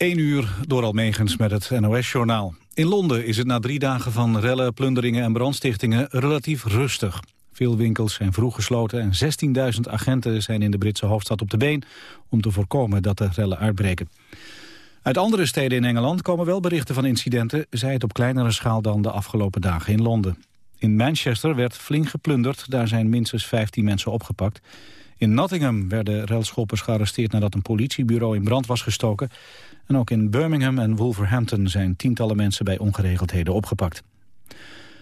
1 uur door Almegens met het NOS-journaal. In Londen is het na drie dagen van rellen, plunderingen en brandstichtingen relatief rustig. Veel winkels zijn vroeg gesloten en 16.000 agenten zijn in de Britse hoofdstad op de been... om te voorkomen dat er rellen uitbreken. Uit andere steden in Engeland komen wel berichten van incidenten... zij het op kleinere schaal dan de afgelopen dagen in Londen. In Manchester werd flink geplunderd, daar zijn minstens 15 mensen opgepakt... In Nottingham werden railschoppers gearresteerd nadat een politiebureau in brand was gestoken. En ook in Birmingham en Wolverhampton zijn tientallen mensen bij ongeregeldheden opgepakt.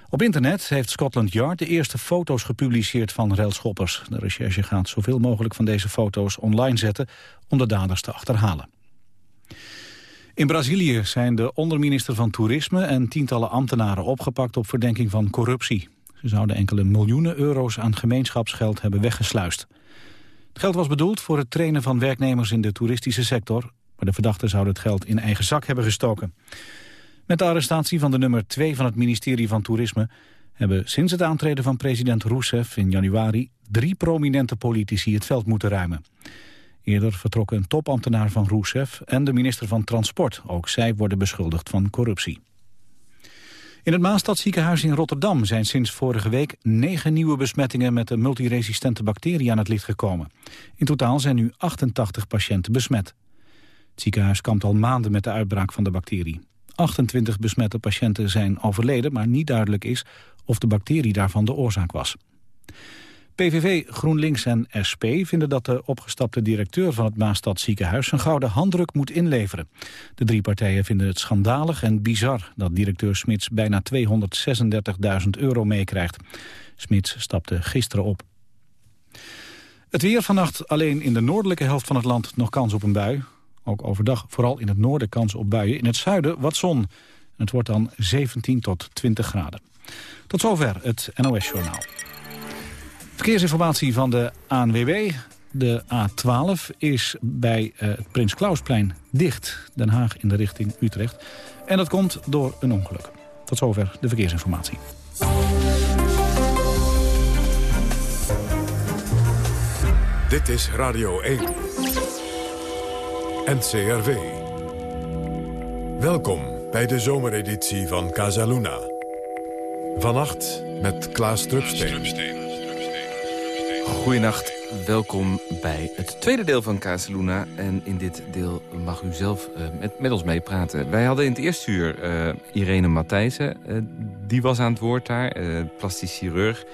Op internet heeft Scotland Yard de eerste foto's gepubliceerd van railschoppers. De recherche gaat zoveel mogelijk van deze foto's online zetten om de daders te achterhalen. In Brazilië zijn de onderminister van Toerisme en tientallen ambtenaren opgepakt op verdenking van corruptie. Ze zouden enkele miljoenen euro's aan gemeenschapsgeld hebben weggesluist. Het geld was bedoeld voor het trainen van werknemers in de toeristische sector... maar de verdachten zouden het geld in eigen zak hebben gestoken. Met de arrestatie van de nummer 2 van het ministerie van Toerisme... hebben sinds het aantreden van president Rousseff in januari... drie prominente politici het veld moeten ruimen. Eerder vertrokken een topambtenaar van Rousseff en de minister van Transport. Ook zij worden beschuldigd van corruptie. In het Maastadziekenhuis in Rotterdam zijn sinds vorige week negen nieuwe besmettingen met de multiresistente bacterie aan het licht gekomen. In totaal zijn nu 88 patiënten besmet. Het ziekenhuis kampt al maanden met de uitbraak van de bacterie. 28 besmette patiënten zijn overleden, maar niet duidelijk is of de bacterie daarvan de oorzaak was. PVV, GroenLinks en SP vinden dat de opgestapte directeur van het Maastad ziekenhuis een gouden handdruk moet inleveren. De drie partijen vinden het schandalig en bizar dat directeur Smits bijna 236.000 euro meekrijgt. Smits stapte gisteren op. Het weer vannacht alleen in de noordelijke helft van het land nog kans op een bui. Ook overdag vooral in het noorden kans op buien. In het zuiden wat zon. Het wordt dan 17 tot 20 graden. Tot zover het NOS-journaal. Verkeersinformatie van de ANWB. De A12 is bij uh, het Prins Klausplein dicht. Den Haag in de richting Utrecht. En dat komt door een ongeluk. Tot zover de verkeersinformatie. Dit is Radio 1. NCRV. Welkom bij de zomereditie van Casaluna. Vannacht met Klaas Drupsteen. Goedenacht, welkom bij het tweede deel van Casaluna. En in dit deel mag u zelf uh, met, met ons meepraten. Wij hadden in het eerste uur uh, Irene Matthijssen. Uh, die was aan het woord daar, plastisch chirurg.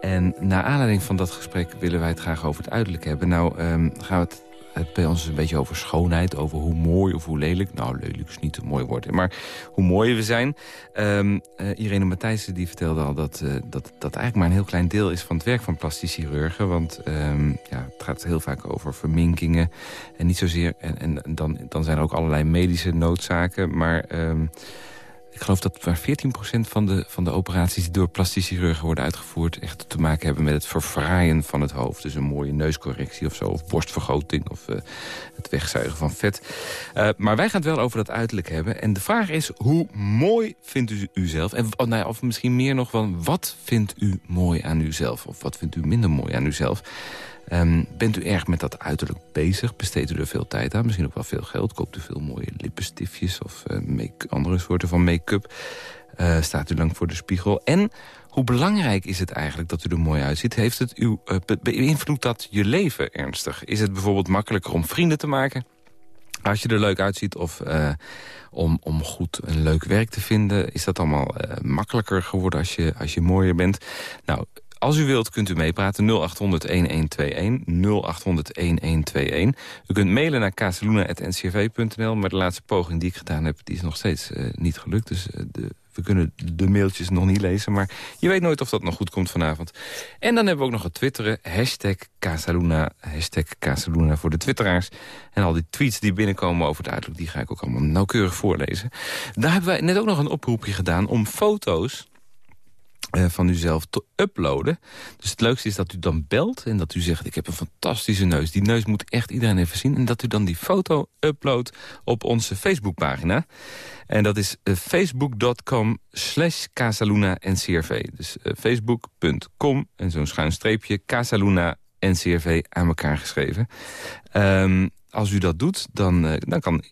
En naar aanleiding van dat gesprek willen wij het graag over het uiterlijk hebben. Nou um, gaan we het het bij ons een beetje over schoonheid. Over hoe mooi of hoe lelijk. Nou, lelijk is niet een mooi woord. Maar hoe mooi we zijn. Um, uh, Irene Matthijssen die vertelde al dat, uh, dat dat eigenlijk maar een heel klein deel is van het werk van plastisch chirurgen. Want um, ja, het gaat heel vaak over verminkingen. En niet zozeer. En, en dan, dan zijn er ook allerlei medische noodzaken. Maar. Um, ik geloof dat maar 14% van de, van de operaties die door plastische chirurgen worden uitgevoerd... echt te maken hebben met het verfraaien van het hoofd. Dus een mooie neuscorrectie of zo, of borstvergroting... of uh, het wegzuigen van vet. Uh, maar wij gaan het wel over dat uiterlijk hebben. En de vraag is, hoe mooi vindt u uzelf? En, oh, nou ja, of misschien meer nog van, wat vindt u mooi aan uzelf? Of wat vindt u minder mooi aan uzelf? Um, bent u erg met dat uiterlijk bezig? Besteedt u er veel tijd aan? Misschien ook wel veel geld? Koopt u veel mooie lippenstiftjes of make andere soorten van make-up? Uh, staat u lang voor de spiegel? En hoe belangrijk is het eigenlijk dat u er mooi uitziet? Heeft het uw, uh, beïnvloedt dat je leven ernstig? Is het bijvoorbeeld makkelijker om vrienden te maken? Als je er leuk uitziet of om, om goed een leuk werk te vinden... is dat allemaal makkelijker geworden als je, als je mooier bent? Nou, als u wilt kunt u meepraten 0800-1121, 0800-1121. U kunt mailen naar casaluna.ncrv.nl, maar de laatste poging die ik gedaan heb... die is nog steeds uh, niet gelukt, dus uh, de, we kunnen de mailtjes nog niet lezen. Maar je weet nooit of dat nog goed komt vanavond. En dan hebben we ook nog het twitteren. Hashtag Casaluna. Hashtag Casaluna voor de twitteraars. En al die tweets die binnenkomen over het die ga ik ook allemaal nauwkeurig voorlezen. Daar hebben wij net ook nog een oproepje gedaan om foto's van uzelf te uploaden. Dus het leukste is dat u dan belt en dat u zegt... ik heb een fantastische neus. Die neus moet echt iedereen even zien. En dat u dan die foto uploadt op onze Facebookpagina. En dat is uh, facebook.com slash Casaluna NCRV. Dus uh, facebook.com en zo'n schuin streepje Casaluna NCRV aan elkaar geschreven. Um, als u dat doet, dan, dan kan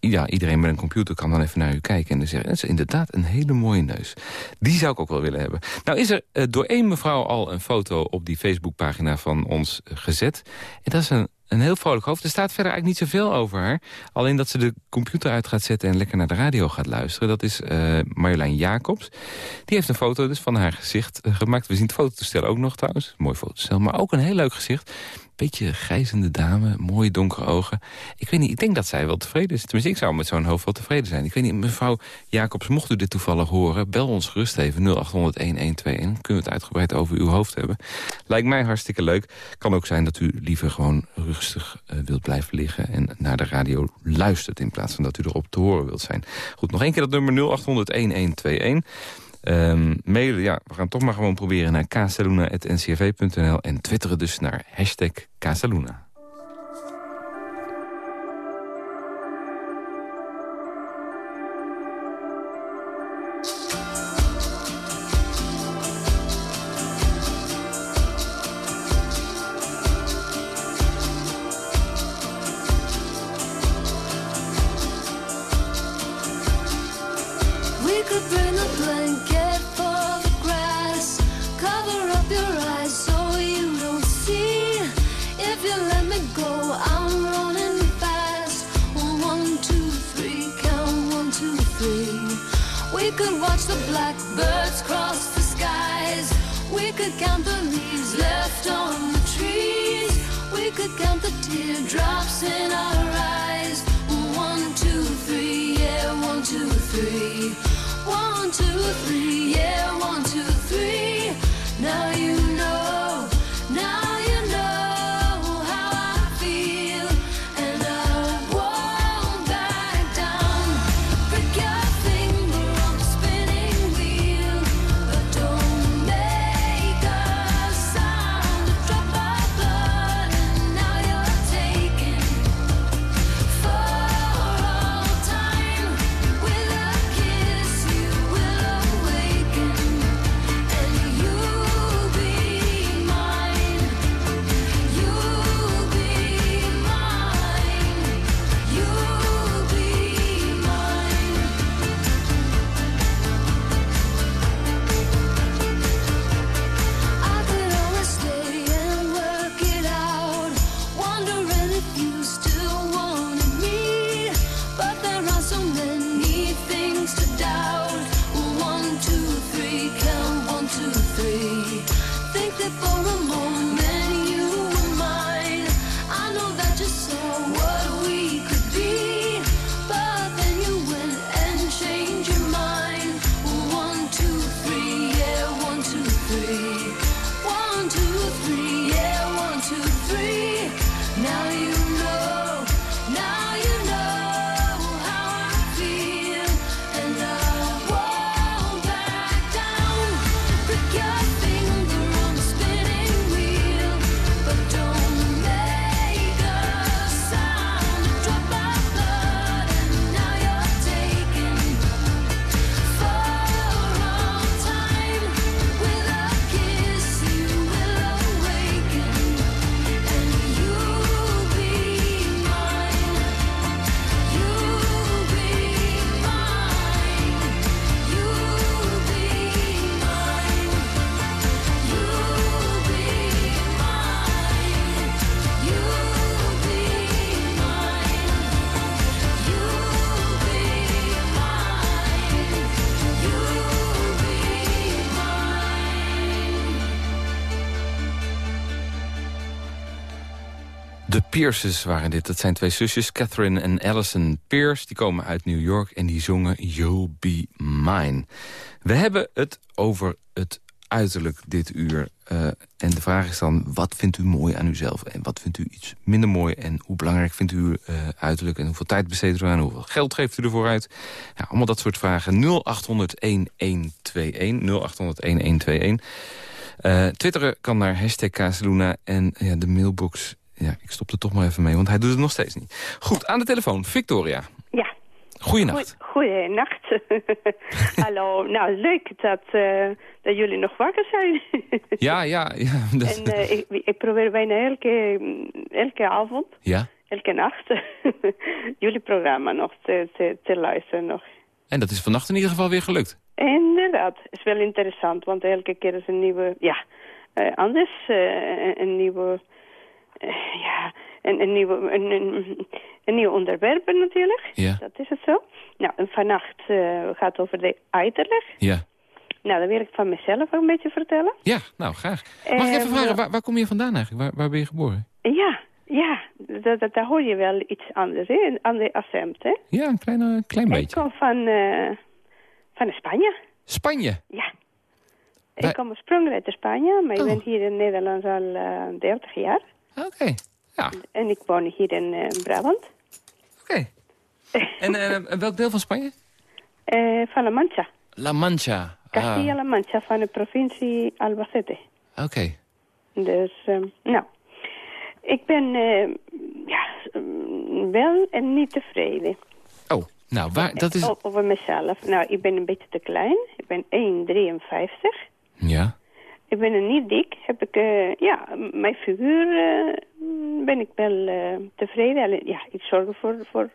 ja, iedereen met een computer kan dan even naar u kijken... en dan zeggen, dat is inderdaad een hele mooie neus. Die zou ik ook wel willen hebben. Nou is er uh, door één mevrouw al een foto op die Facebookpagina van ons gezet. En dat is een een heel vrolijk hoofd. Er staat verder eigenlijk niet zoveel over haar. Alleen dat ze de computer uit gaat zetten en lekker naar de radio gaat luisteren. Dat is uh, Marjolein Jacobs. Die heeft een foto dus van haar gezicht eh, gemaakt. We zien het fototoestel ook nog trouwens. Mooi fototoestel, maar ook een heel leuk gezicht beetje grijzende dame, mooie donkere ogen. Ik weet niet, ik denk dat zij wel tevreden is. Tenminste, ik zou met zo'n hoofd wel tevreden zijn. Ik weet niet, mevrouw Jacobs, mocht u dit toevallig horen... bel ons gerust even 0800-1121. Kunnen we het uitgebreid over uw hoofd hebben. Lijkt mij hartstikke leuk. Kan ook zijn dat u liever gewoon rustig uh, wilt blijven liggen... en naar de radio luistert in plaats van dat u erop te horen wilt zijn. Goed, nog één keer dat nummer 0800-1121... Um, mailen, ja, we gaan toch maar gewoon proberen naar casaluna.ncrv.nl... en twitteren dus naar hashtag Casaluna. Pierces waren dit. Dat zijn twee zusjes, Catherine en Alison Pierce. Die komen uit New York en die zongen You'll Be Mine. We hebben het over het uiterlijk dit uur. Uh, en de vraag is dan, wat vindt u mooi aan uzelf? En wat vindt u iets minder mooi? En hoe belangrijk vindt u uh, uiterlijk? En hoeveel tijd besteedt u aan? Hoeveel geld geeft u ervoor uit? Ja, allemaal dat soort vragen. 0800-1121. 0800-1121. Uh, twitteren kan naar hashtag Kazeluna. En ja, de mailbox ja, ik stop er toch maar even mee, want hij doet het nog steeds niet. Goed, aan de telefoon, Victoria. Ja. Goeienacht. Goeienacht. Hallo, nou leuk dat, uh, dat jullie nog wakker zijn. ja, ja. ja En uh, ik, ik, probeer bijna elke, elke avond. Ja. elke nacht jullie programma nog te, te, te luisteren. Nog. En dat is vannacht in ieder geval weer gelukt. Inderdaad, is wel interessant, want elke keer is een nieuwe, ja, uh, anders, uh, een nieuwe, ja, een, een, nieuwe, een, een, een nieuw onderwerp natuurlijk. Ja. Dat is het zo. Nou, en vannacht gaat het over de uiterlijk. Ja. Nou, dan wil ik van mezelf ook een beetje vertellen. Ja, nou, graag. Mag ik even vragen, waar, waar, kom je vandaan eigenlijk? Waar, waar ben je geboren? Ja, ja, dat, dat, daar hoor je wel iets anders, hè? Een ander accent, hè? Ja, een klein, klein beetje. Ik kom van, van Spanje. Spanje? Ja. Ik kom oorspronkelijk uit Spanje, maar ik ben hier in Nederland al uh, 30 jaar. Oké, ja. En ik woon hier in uh, Brabant. Oké. en uh, welk deel van Spanje? van La Mancha. La Mancha. Castilla-La Mancha, van de provincie Albacete. Oké. Dus, nou, ik ben ja, wel en niet tevreden. Oh, nou, waar, dat is... Over mezelf. Nou, ik ben een beetje te klein. Ik ben 1,53. Ja. Ik ben er niet dik. Heb ik, uh, ja, mijn figuur uh, ben ik wel uh, tevreden. Ja, ik zorg ervoor voor,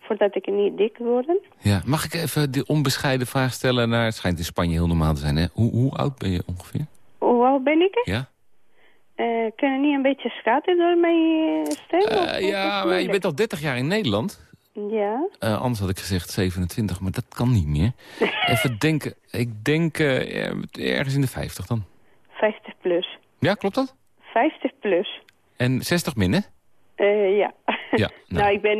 voor dat ik niet dik word. Ja, mag ik even de onbescheiden vraag stellen naar... Het schijnt in Spanje heel normaal te zijn, hè? Hoe, hoe oud ben je ongeveer? Hoe oud ben ik? Ja. Uh, kun je niet een beetje schatten door mijn stem? Uh, ja, maar je bent al 30 jaar in Nederland. Ja. Uh, anders had ik gezegd 27, maar dat kan niet meer. Even denken. Ik denk ergens in de 50 dan. 50 plus. Ja, klopt dat? 50 plus. En 60 min, hè? Uh, ja. ja nou. nou, ik ben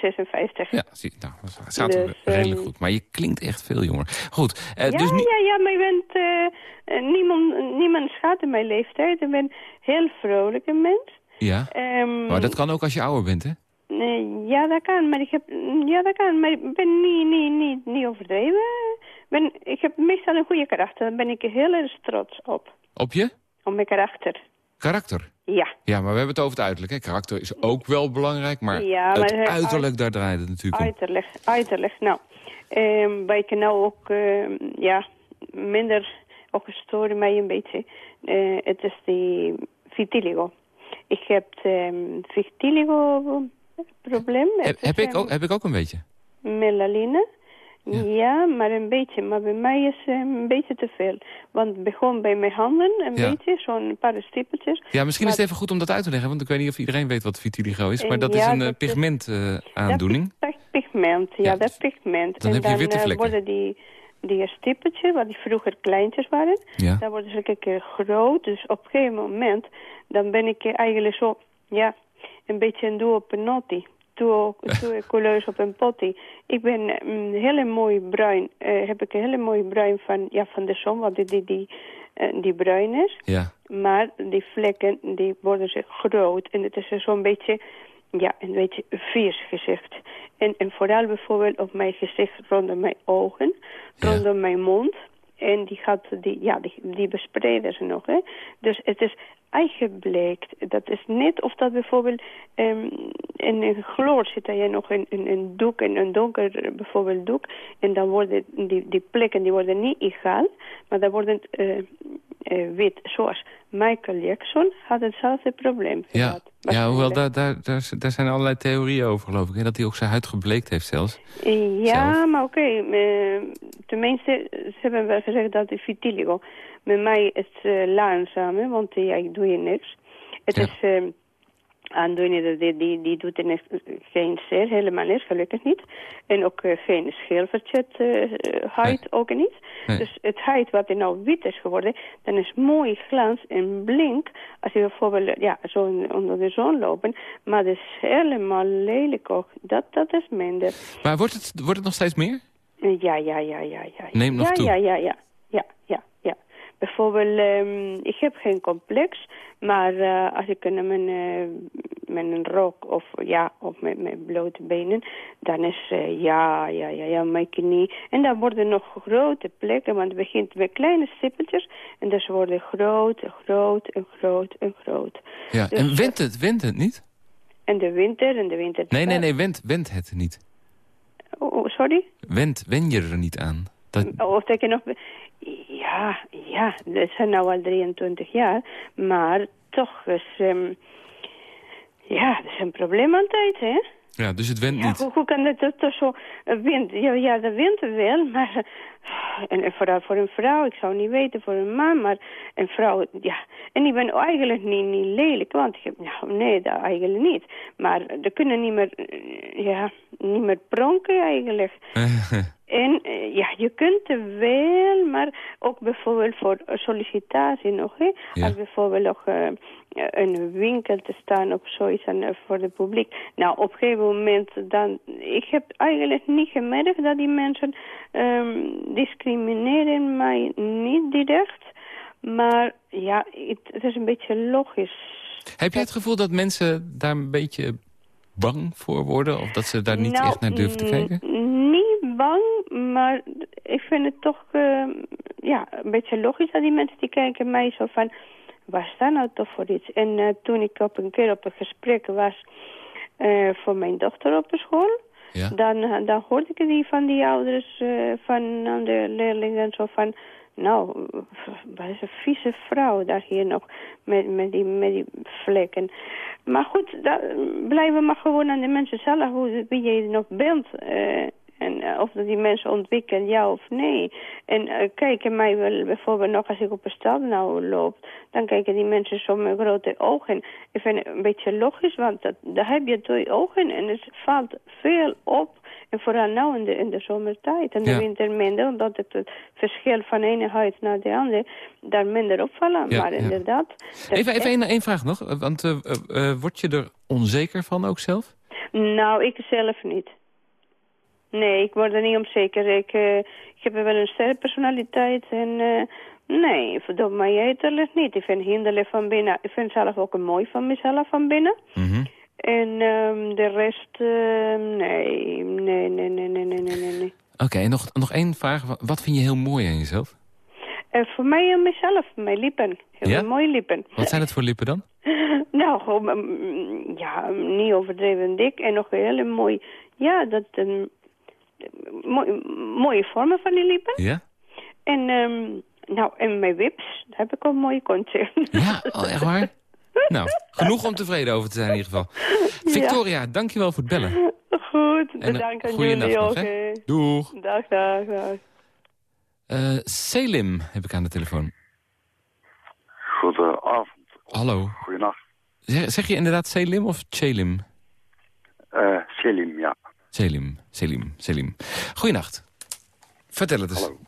56. Ja, zie, nou, dat staat dus, redelijk goed. Maar je klinkt echt veel jonger. Goed. ja, dus ja, ja, maar je bent... niemand, niemand schaadt in mijn leeftijd. Ik ben een heel vrolijke mens. Ja, um, maar dat kan ook als je ouder bent, hè? Ja, dat kan, maar ik heb, ja, dat kan, maar ik ben niet, niet, niet, niet overdreven. Ben, ik heb meestal een goede karakter, daar ben ik heel erg trots op. Op je? Op mijn karakter. Karakter? Ja. Ja, maar we hebben het over het uiterlijk, hè? Karakter is ook wel belangrijk, maar, ja, maar het uiterlijk, daar draait het natuurlijk om. Uiterlijk, uiterlijk. Nou, um, ik nou ook, uh, ja, minder, ook gestoord mij een beetje. Uh, het is die vitiligo. Ik heb um, vitiligo probleem. Heb, heb, ik ook, heb ik ook een beetje? Melaline. Ja. ja. maar een beetje. Maar bij mij is uh, een beetje te veel. Want het begon bij mijn handen een ja. beetje, zo'n paar stippeltjes. Ja, misschien maar... is het even goed om dat uit te leggen. Want ik weet niet of iedereen weet wat vitiligo is. Maar dat ja, is een dat pigmentaandoening. Uh, dat is pigment, ja, dat is pigment. dan en heb je dan witte uh, vlekken. worden die, die stippeltjes, wat die vroeger kleintjes waren, dan worden ze een keer groot. Dus op een gegeven moment, dan ben ik eigenlijk zo, ja, een beetje een penotti. Toe, toe couleurs op een potty. Ik ben een hele mooie bruin. Uh, heb ik een hele mooie bruin van, ja, van de zon, wat die, die, die, uh, die bruin is. Ja. Maar die vlekken, die worden ze groot. En het is zo'n beetje, ja, een beetje vies gezicht. En, en vooral bijvoorbeeld op mijn gezicht rondom mijn ogen, Ja. rondom mijn mond. En die gaat, die, ja, die, die bespreiden ze nog, hè. Dus het is eigenlijk dat is net of dat bijvoorbeeld um, in een chloor zit je nog in, in een doek, in een donker bijvoorbeeld doek. En dan worden die, die plekken die worden niet egaal, maar dan worden uh, wit. Zoals Michael Jackson had hetzelfde probleem Ja, gehad. ja hoewel daar, daar, daar, daar zijn allerlei theorieën over, geloof ik. Hè? Dat hij ook zijn huid gebleekt heeft zelfs. Ja, Zelf. maar oké. Okay. tenminste, ze hebben wel gezegd dat het vitiligo. Met mij is het uh, langzaam, want ja, ik doe je niks. Het Ja. is uh, aandoening, die, die, die doet er geen zeer, helemaal niks, gelukkig niet. En ook uh, geen schilfertje uh, huid, Nee. ook niet. Nee. Dus het huid wat er nou wit is geworden, dan is mooi glans en blink. Als je bijvoorbeeld ja, zo onder de zon lopen. Maar het is helemaal lelijk ook. Dat, dat is minder. Maar wordt het, wordt het nog steeds meer? Ja, ja, ja, ja, ja. Neemt nog ja, toe. Ja, ja, ja, ja, ja, ja. Bijvoorbeeld, ehm, ik heb geen complex, maar eh, als ik uh, mijn, eh, met een rok of ja, of met, met blote benen, dan is eh, ja, ja, ja, ja, mijn knie. En dan worden nog grote plekken, want het begint met kleine stippeltjes en dus worden groot en groot en groot en groot. Ja. Dus, en wendt het, wendt het niet? En de winter, en de winter... Nee, nee, nee, wendt wendt het niet. Oh, oh, sorry? Wendt, wen je er niet aan? Dat, Of dat je nog... Ja, ja, dat zijn nou al 23 jaar. Maar toch is... ehm, Ja, dat is een probleem altijd, hè? Ja, dus het went Ja, niet. hoe, hoe kan dat, dat zo wind? Ja, ja, dat wint wel, maar... En, vooral voor een vrouw, ik zou niet weten voor een man, maar een vrouw, ja. En ik ben eigenlijk niet, niet lelijk, want ik heb, nou, nee, dat eigenlijk niet. Maar er kunnen niet meer, eh, ja, niet meer pronken eigenlijk. En eh, ja, je kunt wel, maar ook bijvoorbeeld voor sollicitatie nog. Hè? Ja. Als bijvoorbeeld nog eh, een winkel te staan of zoiets en, eh, voor het publiek. Nou, op een gegeven moment dan... Ik heb eigenlijk niet gemerkt dat die mensen ehm, discrimineren mij niet direct. Maar ja, het, het is een beetje logisch. Heb je het gevoel dat mensen daar een beetje bang voor worden? Of dat ze daar niet Nou, echt naar durven te mm, kijken? Niet bang, maar ik vind het toch eh, ja, een beetje logisch dat die mensen die kijken mij zo van... Waar staat nou toch voor iets? En eh, toen ik op een keer op een gesprek was eh, voor mijn dochter op de school... Ja? Dan, eh, dan hoorde ik die van die ouders, van de leerlingen zo van... Nou, wat is een vieze vrouw daar hier nog met, met, die, met die vlekken. Maar goed, dat, blijven maar gewoon aan de mensen zelf hoe, wie je nog bent. En eh, of dat die mensen ontwikkelen, ja of nee. En eh, kijken mij wel bijvoorbeeld nog als ik op een stad nou loop... dan kijken die mensen zo met grote ogen. Ik vind het een beetje logisch, want dat, daar heb je twee ogen... en het valt veel op. En vooral nu in de, in de zomertijd en de Ja. winter minder... omdat het, het verschil van de ene huid naar de andere... daar minder opvallen. Ja, maar ja. inderdaad... Even, even één één vraag nog. Want eh, word je er onzeker van ook zelf? Nou, ik zelf niet. Nee, ik word er niet om zeker. Ik, eh, ik heb wel een sterke personaliteit en... eh, nee, verdomme mij uiterlijk niet. Ik vind hinderlijk van binnen. Ik vind zelf ook een mooi van mezelf van binnen. Mhm. En ehm, de rest, eh, nee, nee, nee, nee, nee, nee, nee, nee. Oké, nog, nog één vraag. Wa- Wat vind je heel mooi aan jezelf? Voor mij en mezelf, mijn lippen. Heel Ja? mooie lippen. Wat zijn het voor lippen dan? Nou, gewoon, mm, ja, niet overdreven dik en nog hele mooi, ja, dat, een mooi, mooie vormen van die lippen. Ja? En, ehm, nou, en mijn wips, daar heb ik ook een mooie kontje. Ja, oh, echt waar? Nou, genoeg om tevreden over te zijn in ieder geval. Victoria, dankjewel voor het bellen. Goed, En bedankt een aan jullie ook. hè. Doeg. Dag, dag, dag. Eh, Selim heb ik aan de telefoon. Goedenavond. Hallo. Goedenacht. Zeg, zeg je inderdaad Selim of Chelim? Eh Selim, ja. Selim, Selim, Selim. Goeienacht. Vertel het eens. Hallo.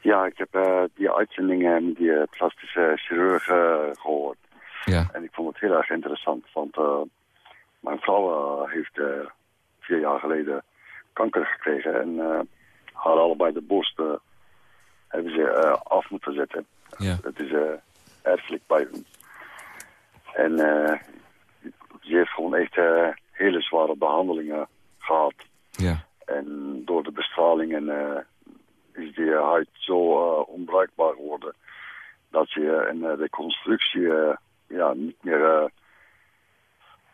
Ja, ik heb eh, die uitzendingen met die eh, plastische chirurg eh, gehoord. Ja, En ik vond het heel erg interessant, want mijn vrouw heeft vier jaar geleden kanker gekregen. En haar allebei de borsten hebben ze af moeten zetten. ja, Het is erfelijk bij hun. En ze heeft gewoon echt hele zware behandelingen gehad. ja. En door de bestraling en, eh, is die huid zo eh, onbruikbaar geworden dat je eh, een eh, reconstructie ja, niet meer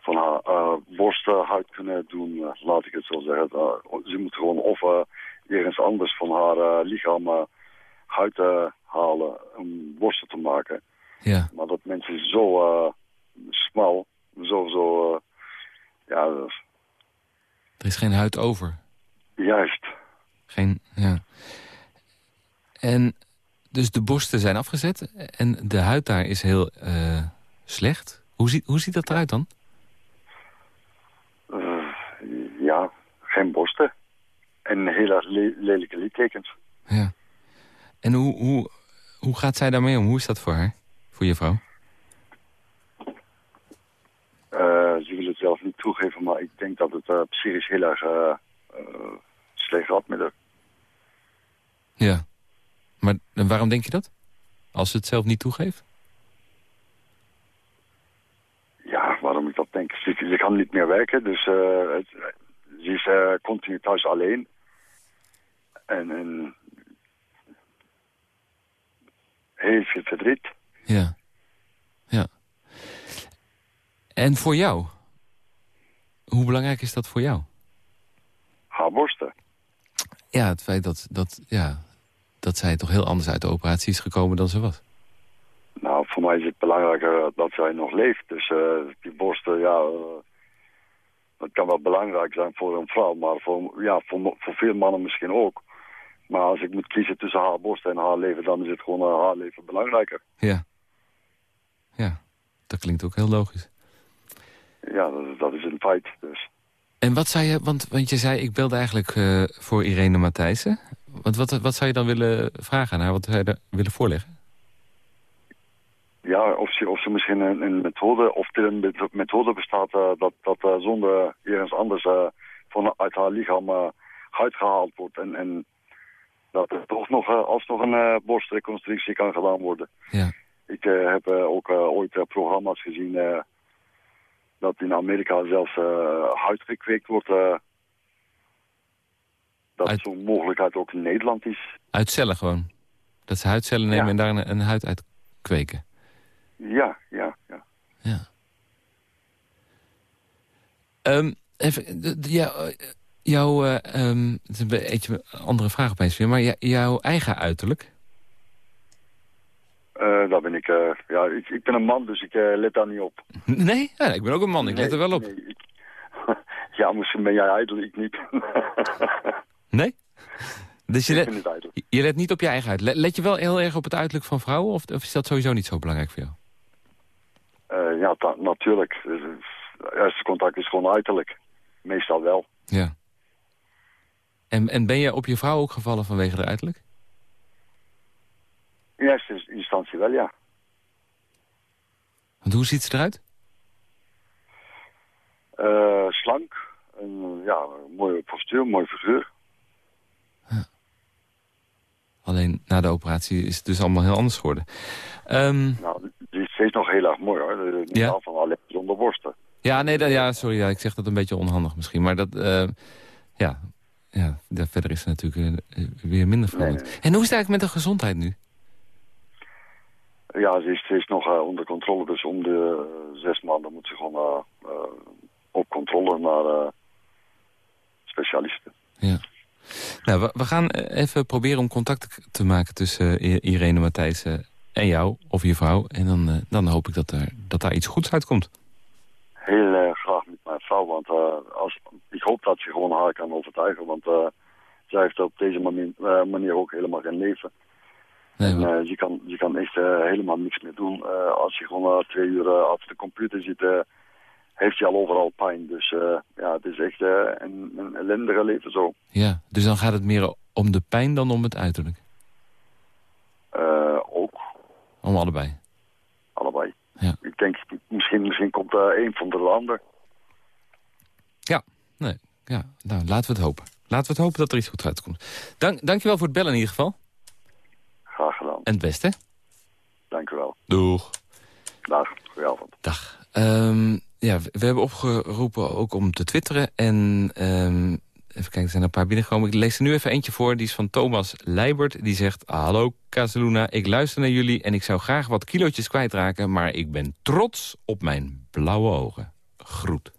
van haar uh, borsthuid kunnen doen, laat ik het zo zeggen. Ze moet gewoon of ergens anders van haar lichaam huid halen om borsten te maken. ja. Maar dat mensen zo smal, zo, zo, ja, Er is geen huid over. juist. Geen, ja. En dus de borsten zijn afgezet en de huid daar is heel eh, slecht. Hoe ziet, hoe ziet dat eruit dan? Eh, ja, geen borsten. En hele le lelijke littekens. Ja. En hoe, hoe, hoe gaat zij daarmee om? Hoe is dat voor haar? Voor je vrouw? Eh, ze wil het zelf niet toegeven, maar ik denk dat het eh, psychisch heel erg eh, eh, slecht gaat met haar. Ja. Maar en waarom denk je dat? Als ze het zelf niet toegeeft? Ja, waarom ik dat denk? Ze, ze kan niet meer werken, dus het, ze is eh, continu thuis alleen. En, en heel veel verdriet. Ja. Ja. En voor jou? Hoe belangrijk is dat voor jou? Haar borsten. Ja, het feit dat, dat, ja, dat zij toch heel anders uit de operatie is gekomen dan ze was. Nou, voor mij is het belangrijker dat zij nog leeft. Dus die borsten, ja, dat kan wel belangrijk zijn voor een vrouw, maar voor, ja, voor, voor veel mannen misschien ook. Maar als ik moet kiezen tussen haar borst en haar leven, dan is het gewoon haar leven belangrijker. Ja. Ja, dat klinkt ook heel logisch. Ja, dat, dat is een feit. Dus. En wat zou je, want, want je zei, ik belde eigenlijk uh, voor Irene Matthijssen. Want wat, wat zou je dan willen vragen aan haar? Wat zou je willen voorleggen? Ja, of ze, of ze misschien een, een methode, of er een methode bestaat uh, dat, dat uh, zonder ergens anders vanuit haar lichaam uitgehaald wordt. En, en dat er toch nog alsnog een borstreconstructie kan gedaan worden. Ja. Ik heb ook ooit programma's gezien dat in Amerika zelfs huid gekweekt wordt. dat Uit... zo'n mogelijkheid ook in Nederland is. Uit cellen gewoon? Dat ze huidcellen nemen en daar een, een, huid uit kweken? Ja, ja, ja. Ja. Um, even, ja, jouw, uh, um, het is een beetje een andere vraag opeens weer, maar jouw eigen uiterlijk? Uh, daar ben ik, uh, ja, ik, ik, ben een man, dus ik uh, let daar niet op. Nee? Ja, ik ben ook een man, ik let er wel op. Nee, ik, ja, misschien ben jij ijdel, ik niet. nee? Dus je let, je let niet op je eigen uiterlijk. Let je wel heel erg op het uiterlijk van vrouwen, of, of is dat sowieso niet zo belangrijk voor jou? ja, natuurlijk. Dus, eerste contact is gewoon uiterlijk. Meestal wel. Ja. En, en ben je op je vrouw ook gevallen vanwege de uiterlijk? In eerste instantie wel, ja. Want hoe ziet ze eruit? Uh, slank. Ja, mooie postuur, mooi figuur. Alleen na de operatie is het dus allemaal heel anders geworden. Um... Nou, die is steeds nog heel erg mooi hoor. Niet ja? van alleen zonder borsten. Ja, nee, dat, ja, sorry, ja, ik zeg dat een beetje onhandig misschien. Maar dat, uh, ja, ja, verder is er natuurlijk uh, weer minder veranderd. En hoe is het eigenlijk met de gezondheid nu? Ja, ze is, ze is nog uh, onder controle. Dus om de zes maanden moet ze gewoon op controle naar specialisten. Ja. Nou, we, gaan even proberen om contact te maken tussen Irene Matthijssen en jou, of je vrouw. En dan, dan hoop ik dat, er, dat daar iets goeds uitkomt. Heel graag met mijn vrouw, want als, ik hoop dat je gewoon haar kan overtuigen. Want zij heeft op deze manier, manier ook helemaal geen leven. Nee, en, uh, je, kan, je kan echt uh, helemaal niks meer doen. Uh, als je gewoon twee uur achter de computer zit, heeft je al overal pijn. Dus ja, het is echt een, een ellendige leven zo. Ja, dus dan gaat het meer om de pijn dan om het uiterlijk? ook. Om allebei? Allebei. Ja. Ik denk, misschien, misschien komt een van de ander. Ja, nee. Ja, nou, laten we het hopen. Laten we het hopen dat er iets goed uitkomt. Dank, dankjewel voor het bellen in ieder geval. En het beste. Dank u wel. Doeg. Dag, goedenavond. Dag. Um, ja, we hebben opgeroepen ook om te twitteren. En um, even kijken, er zijn er een paar binnengekomen. Ik lees er nu even eentje voor. Die is van Thomas Leibert. Die zegt, hallo Casaluna, ik luister naar jullie... en ik zou graag wat kilootjes kwijtraken... maar ik ben trots op mijn blauwe ogen. Groet.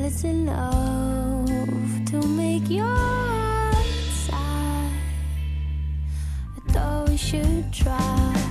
it's enough to make your side. I thought we should try.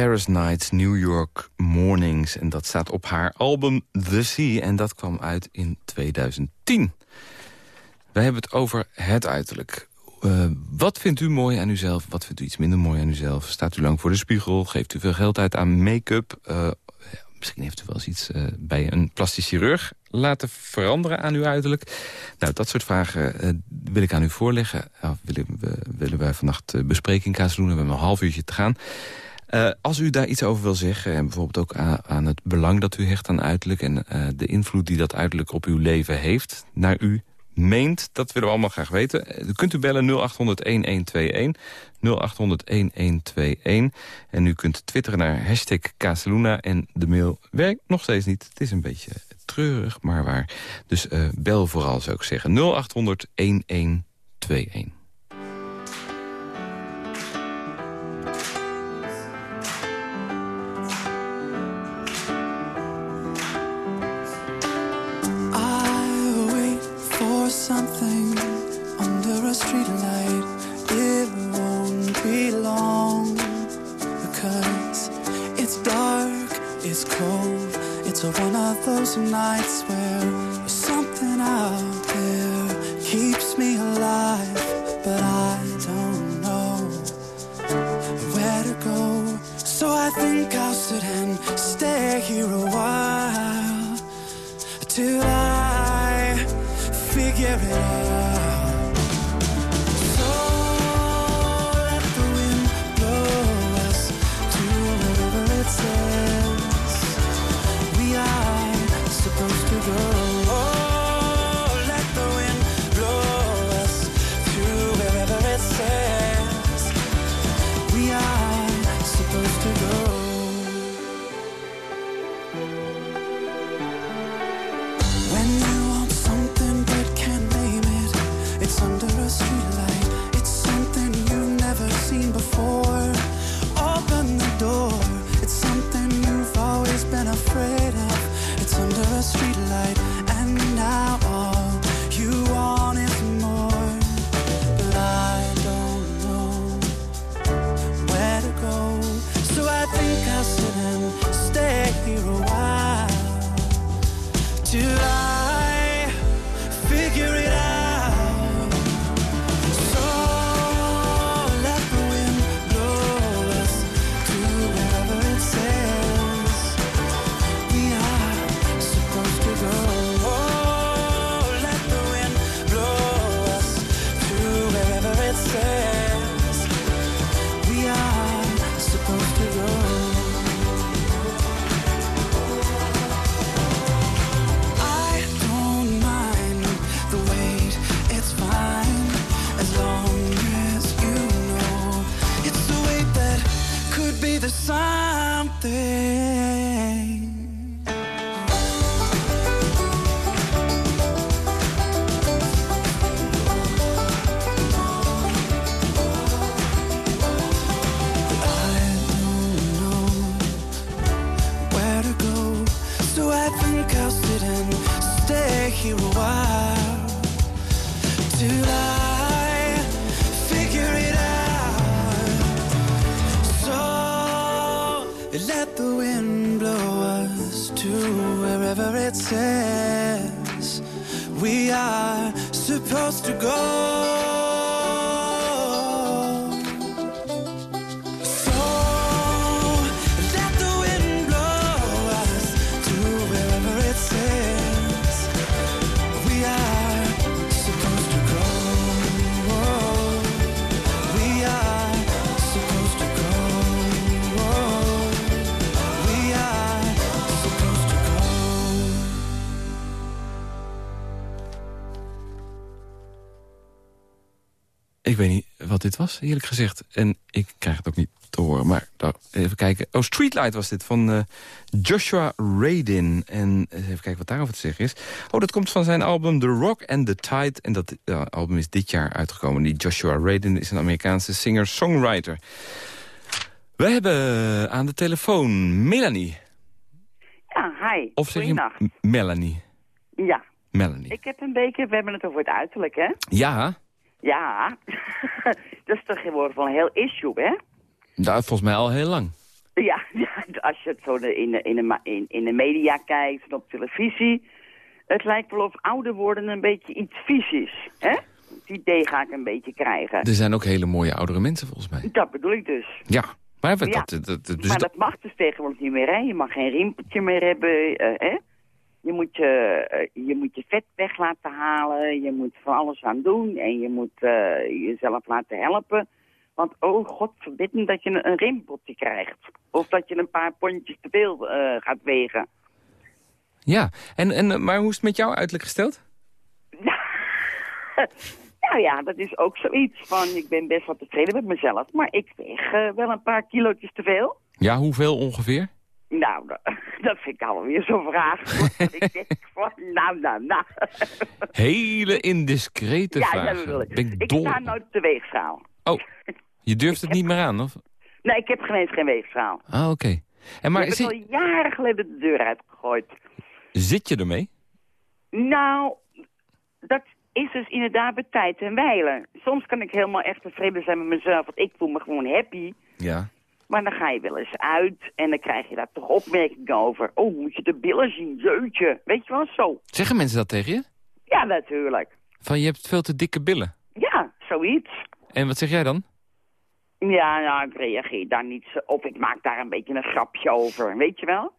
Paris Nights, New York Mornings. En dat staat op haar album The Sea. En dat kwam uit in 2010. Wij hebben het over het uiterlijk. Uh, wat vindt u mooi aan uzelf? Wat vindt u iets minder mooi aan uzelf? Staat u lang voor de spiegel? Geeft u veel geld uit aan make-up? Uh, misschien heeft u wel eens iets uh, bij een plastisch chirurg laten veranderen aan uw uiterlijk. Nou, dat soort vragen wil ik aan u voorleggen. willen, we, willen wij vannacht bespreken in Kaas doen. We hebben een half uurtje te gaan. Uh, als u daar iets over wil zeggen, en bijvoorbeeld ook aan, het belang dat u hecht aan uiterlijk... en uh, de invloed die dat uiterlijk op uw leven heeft, naar u meent, dat willen we allemaal graag weten. Dan eh, kunt u bellen 0800-1121, 0800-1121. En u kunt twitteren naar hashtag Casaluna en de mail werkt nog steeds niet. Het is een beetje treurig, maar waar. Dus bel vooral, zou ik zeggen. 0800-1121. Was, eerlijk gezegd. En ik krijg het ook niet te horen, maar nou, even kijken. Oh, Streetlight was dit, van uh, Joshua Radin. En even kijken wat daarover te zeggen is. Oh, dat komt van zijn album The Rock and the Tide. En dat album is dit jaar uitgekomen. Die Joshua Radin is een Amerikaanse singer-songwriter. We hebben aan de telefoon Melanie. Ja, hi. Of zeg je Melanie? Ja. Melanie. Ik heb een beetje, we hebben het over het uiterlijk, hè? Ja. Ja, dat is toch gewoon wel een heel issue, hè? Nou, volgens mij al heel lang. Ja, ja, als je het zo in de, in, de, in, in de media kijkt en op televisie... Het lijkt wel of ouder worden een beetje iets vies is. Hè? Het idee ga ik een beetje krijgen. Er zijn ook hele mooie oudere mensen volgens mij. Dat bedoel ik dus. Ja, maar dat, Ja. dat, dat, dus maar dat- dat mag dus tegenwoordig niet meer, hè? Je mag geen rimpeltje meer hebben, eh, hè? Je moet je, eh, je moet je vet weg laten halen, je moet van alles aan doen en je moet eh, jezelf laten helpen. Want oh god, verbitten dat je een, een rimpeltje krijgt. Of dat je een paar pondjes te veel eh, gaat wegen. ja. En, en, maar hoe is het met jou uiterlijk gesteld? nou ja, dat is ook zoiets van, ik ben best wel tevreden met mezelf, maar ik weeg wel een paar kilootjes te veel. Ja, hoeveel ongeveer? Nou, dat, vind ik alweer zo'n vraag. ik denk van, nou, nou, nou. Hele indiscrete ja, bedoel ik. Ben ik Ik dol. sta nooit op de weegschaal. Oh, je durft het niet meer aan, of? Nee, ik heb geen geen weegschaal. Ah, oké. En Maar maar ik heb zit, al jaren geleden de deur uitgegooid. zit je ermee? Nou, dat is dus inderdaad bij tijd en wijlen. Soms kan ik helemaal echt tevreden zijn met mezelf, want ik voel me gewoon happy. Ja. Maar dan ga je wel eens uit en dan krijg je daar toch opmerkingen over. Oh, moet je de billen zien, jeutje. Weet je wel, zo. Zeggen mensen dat tegen je? Ja, natuurlijk. Van je hebt veel te dikke billen. Ja, zoiets. En wat zeg jij dan? Ja, nou, ik reageer daar niet op. Ik maak daar een beetje een grapje over, weet je wel?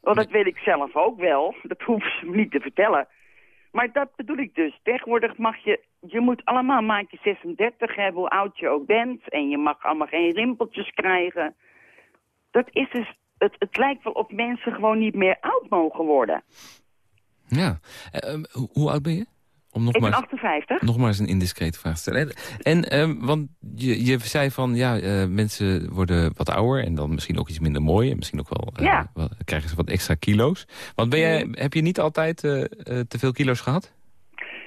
Want dat weet ik zelf ook wel. Dat hoeven ze me niet te vertellen. Maar dat bedoel ik dus. Tegenwoordig mag je... Je moet allemaal maatje 36 hebben, hoe oud je ook bent. En je mag allemaal geen rimpeltjes krijgen. Dat is dus... Het, het lijkt wel of mensen gewoon niet meer oud mogen worden. Ja. Eh, ehm, hoe, oud ben je? Om nog Ik maar, ben eens- 58. nog maar eens een indiscrete vraag te stellen. En, ehm, want je, je zei van, ja, eh, mensen worden wat ouder... en dan misschien ook iets minder mooi. En misschien ook wel, eh, Ja. wel- krijgen ze wat extra kilo's. Want ben jij, heb je niet altijd te veel kilo's gehad?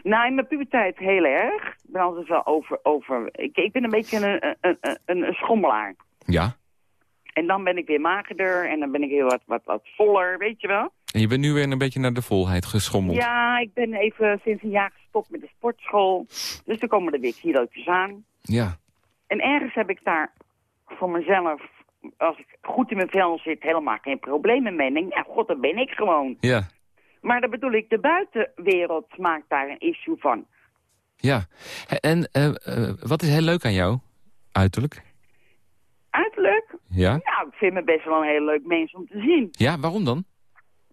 Nou, in mijn puberteit heel erg. Ik ben altijd wel over... over ik, ik ben een beetje een, een, een, een, schommelaar. Ja. En dan ben ik weer magerder en dan ben ik heel wat, wat, wat voller, weet je wel. En je bent nu weer een beetje naar de volheid geschommeld. Ja, ik ben even sinds een jaar gestopt met de sportschool. Dus er komen er weer kilootjes aan. Ja. En ergens heb ik daar voor mezelf, als ik goed in mijn vel zit, helemaal geen problemen mee. En denk, ja, god, dat ben ik gewoon. Ja. Maar dan bedoel ik, de buitenwereld maakt daar een issue van. Ja. En eh, eh, wat is heel leuk aan jou, uiterlijk? Uiterlijk? Ja? Nou, ik vind me best wel een heel leuk mens om te zien. Ja, waarom dan?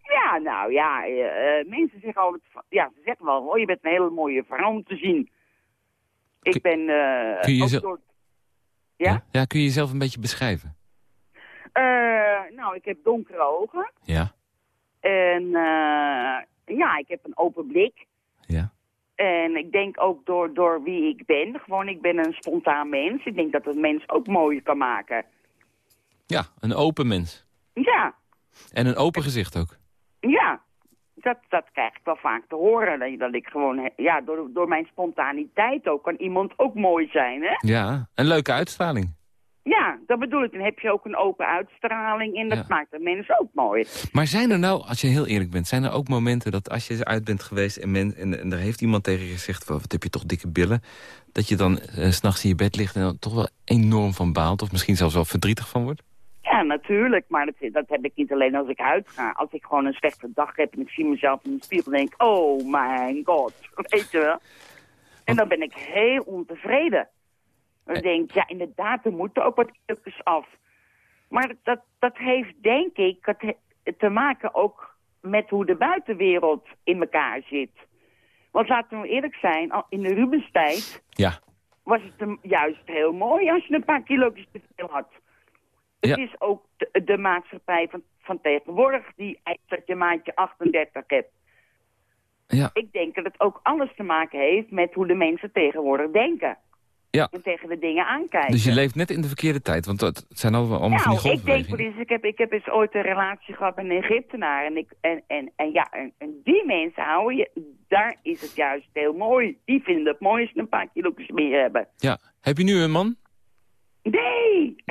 Ja, nou ja, eh, mensen zeggen altijd, ja, ze zeggen wel, oh, je bent een hele mooie vrouw om te zien. Ik ben eh kun je ook jezelf- door- Ja? Ja, kun je jezelf een beetje beschrijven? Nou, ik heb donkere ogen. Ja. En eh, ja, ik heb een open blik. Ja. En ik denk ook door, door wie ik ben. Gewoon, ik ben een spontaan mens. Ik denk dat het mens ook mooi kan maken. Ja, een open mens. Ja, En een open gezicht ook. ja. Dat, dat krijg ik wel vaak te horen. Dat, ik gewoon, ja, door, door mijn spontaniteit ook, kan iemand ook mooi zijn, hè? Ja, een leuke uitstraling. Ja, dat bedoel ik. Dan heb je ook een open uitstraling en dat Ja. maakt de mensen ook mooi. Maar zijn er nou, als je heel eerlijk bent... zijn er ook momenten dat als je uit bent geweest... en, men, en, en er heeft iemand tegen je gezegd... van, wat heb je toch dikke billen... dat je dan eh, 's s'nachts in je bed ligt en dan toch wel enorm van baalt... of misschien zelfs wel verdrietig van wordt? Ja, natuurlijk. Maar dat, dat heb ik niet alleen als ik uitga. Als ik gewoon een slechte dag heb en ik zie mezelf in de spiegel... denk ik, oh mijn god, weet je wel. En dan ben ik heel ontevreden. Dan denk ik, ja, inderdaad, er moeten ook wat stukjes af. Maar dat, dat, heeft, denk ik, te maken ook met hoe de buitenwereld in elkaar zit. Want laten we eerlijk zijn, al in de Rubenstijd Ja. was het juist heel mooi als je een paar kilo's te veel had. Het is ook de, de maatschappij van, van tegenwoordig die eist dat je maatje 38 hebt. Ja. Ik denk dat het ook alles te maken heeft met hoe de mensen tegenwoordig denken. Ja. En tegen de dingen aankijken. Dus je leeft net in de verkeerde tijd, want dat zijn allemaal, allemaal van die Nou, ik denk eens, ik heb, ik heb eens ooit een relatie gehad met een Egyptenaar. En, ik, en, en, en ja, en, en die mensen houden je, daar is het juist heel mooi. Die vinden het mooi als ze een paar kilo's meer hebben. Ja. Heb je nu een man? Nee!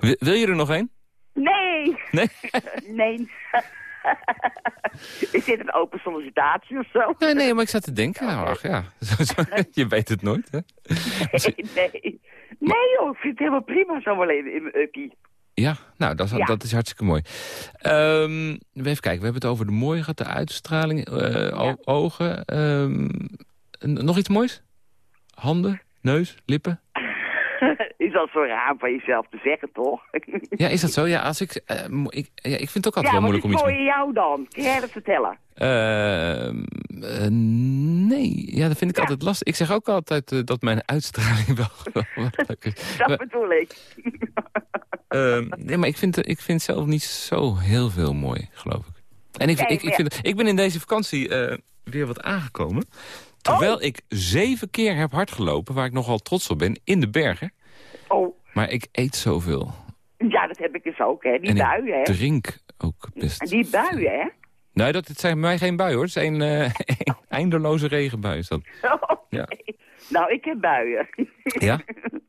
Wil, wil je er nog een? Nee! Nee? Nee. Is dit een open sollicitatie of zo? Nee, nee, maar ik zat te denken. Nou, ach ja, je weet het nooit, hè? Nee, nee. Nee joh, ik vind het helemaal prima zo alleen in mijn ukkie. Ja, nou, dat is, Ja. dat is hartstikke mooi. Ehm, even kijken, we hebben het over de mooie gehad, de uitstraling, eh, ogen. ehm, nog iets moois? Handen, neus, lippen? Is al zo raar van jezelf te zeggen, toch? Ja, is dat zo? Ja, als ik, eh, ik, ja, ik vind het ook altijd ja, wel wat moeilijk is om iets... mooi in jou dan? Kun jij dat vertellen? Ehm, eh, nee, ja, dat vind ik altijd lastig. Ik zeg ook altijd eh, dat mijn uitstraling wel, wat is. Dat Maar, bedoel ik. ehm, nee, maar ik vind, ik vind zelf niet zo heel veel mooi, geloof ik. En ik, ik, ik, vind, ik ben in deze vakantie weer wat aangekomen. Terwijl Oh. ik zeven keer heb hardgelopen, waar ik nogal trots op ben, in de bergen. Oh, Maar ik eet zoveel. ja, dat heb ik dus ook, hè. Die en buien, hè. drink ook best En die buien, hè. Nee, dat, het zijn bij mij geen buien, hoor. Het zijn eh, een eindeloze regenbuien. Is dat. Oké. Ja. Nou, ik heb buien. Ja?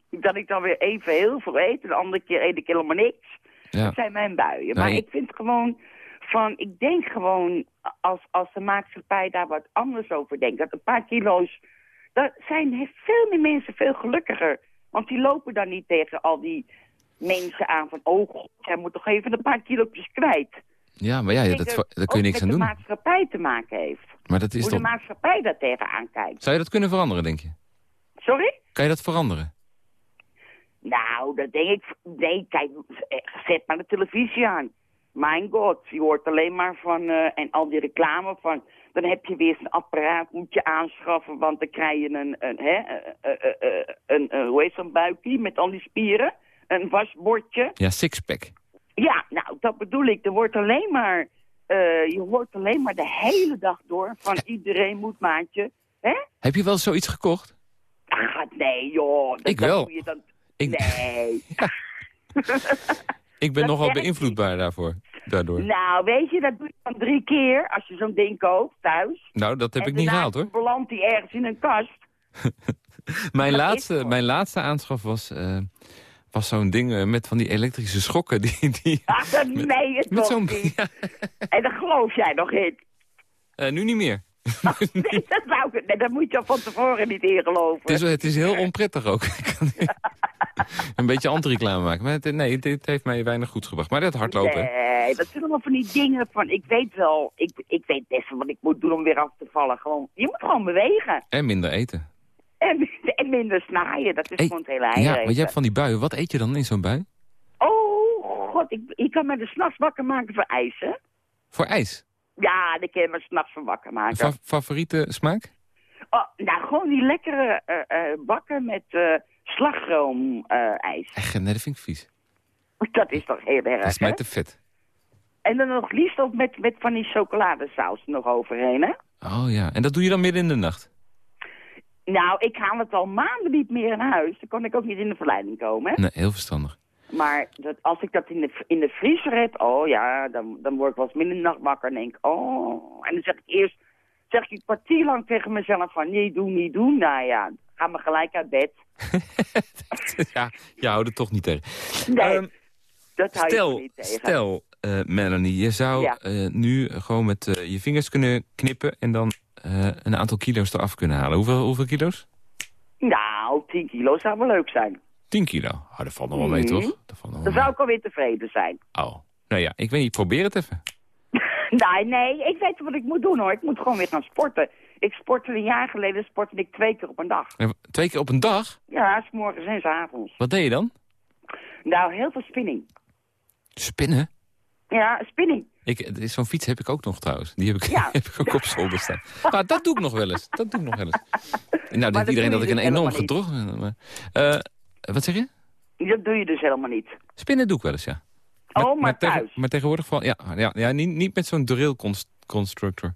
dat ik dan weer even heel veel eet en de andere keer eet ik helemaal niks. Ja. Dat zijn mijn buien. Nou, maar ik vind gewoon van, ik denk gewoon, als, als de maatschappij daar wat anders over denkt, dat een paar kilo's, daar zijn veel meer mensen veel gelukkiger. Want die lopen dan niet tegen al die mensen aan van, oh god, jij moet toch even een paar kilo's kwijt. Ja, maar ja, dat, dat daar kun je niks aan doen. de maatschappij te maken heeft. Maar dat is Hoe toch... de maatschappij daar tegenaan kijkt. Zou je dat kunnen veranderen, denk je? Sorry? Kan je dat veranderen? Nou, dat denk ik. Nee, kijk, zet maar de televisie aan. Mijn god, je hoort alleen maar van. eh, en al die reclame van. Dan heb je weer zo'n apparaat, moet je aanschaffen, want dan krijg je een. een, hè, eh, eh, een, eh, hoe heet zo'n buikje met al die spieren? Een wasbordje. Ja, sixpack. Ja, nou, dat bedoel ik. Er wordt alleen maar. je hoort alleen maar de hele dag door van iedereen moet maatje. Hè? Heb je wel zoiets gekocht? Ah, nee, joh. Dat, Ik dat wel. doe je dan... Ik, Nee. ik ben Dat nogal beïnvloedbaar daarvoor. Daardoor. Nou, weet je, dat doe je dan drie keer als je zo'n ding koopt thuis. Nou, dat heb En ik niet gehaald, hoor. belandt die ergens in een kast. Mijn dat laatste, mijn laatste aanschaf was, eh, was zo'n ding eh, met van die elektrische schokken. Die, die, Ach, dat meen je met toch zo'n... niet. Ja, En daar geloof jij nog in. eh, nu niet meer. Nee, dat, zou ik, nee, dat moet je al van tevoren niet in geloven. Het is, het is heel onprettig ook. Een beetje anti-reclame maken. Maar het, nee, dit heeft mij weinig goed gebracht. Maar dat hardlopen? Nee, dat zijn allemaal van die dingen van... Ik weet wel, ik, ik weet best wel wat ik moet doen om weer af te vallen. Gewoon, je moet gewoon bewegen. En minder eten. En, en minder snaaien, dat is gewoon het hele Ja, eigen. want je hebt van die buien. Wat eet je dan in zo'n bui? Oh, god, ik, ik kan me de s'nachts wakker maken voor ijs, hè? Voor ijs. Ja, daar kan je me s'nachts van wakker maken. Fa- favoriete smaak? Oh, nou, gewoon die lekkere eh, eh, bakken met eh slagroom-ijs. Echt, nee, dat vind ik vies. dat is toch heel erg, Dat is mij te vet. En dan nog liefst ook met, met van die chocoladesaus er nog overheen, hè? Oh ja, en dat doe je dan midden in de nacht? Nou, ik haal het al maanden niet meer in huis. Dan kon ik ook niet in de verleiding komen, hè? Nee, heel verstandig. Maar dat, als ik dat in de, in de vriezer heb, oh ja, dan, dan word ik wel eens de nacht wakker en denk oh. En dan zeg ik eerst, zeg ik een kwartier lang tegen mezelf van, niet doen, niet doen. Nou ja, ga me gelijk uit bed. ja, je houdt het toch niet tegen. Nee, Ehm, dat hou je stel, er niet tegen. stel eh, Melanie, je zou Ja. eh, nu gewoon met eh, je vingers kunnen knippen... en dan een aantal kilo's eraf kunnen halen. Hoeveel, hoeveel kilo's? Nou, 10 kilo zou wel leuk zijn. 10 kilo. Oh, dat valt nog wel mee, Mhm. toch? Dat valt nog Dan zou ik alweer tevreden zijn. Oh, nou ja, ik weet niet, probeer het even. Nee, nee, ik weet wat ik moet doen hoor. Ik moet gewoon weer gaan sporten. Ik sportte een jaar geleden, sportte ik twee keer op een dag. Twee keer op een dag? Ja, s morgens en s avonds. Wat deed je dan? Nou, heel veel spinning. Spinnen? Ja, spinning. Ik, Zo'n fiets heb ik ook nog trouwens. Die heb ik, Ja. heb ik ook op zolder staan. Maar dat doe ik nog wel eens. Dat doe ik nog wel eens. Nou, denkt iedereen dat ik een dus enorm gedrocht ben. eh, wat zeg je? Dat doe je dus helemaal niet. Spinnen doe ik wel eens, ja. Oh, maar tegen- thuis. maar tegenwoordig van, ja, ja, ja niet, niet met zo'n drill cons- constructor.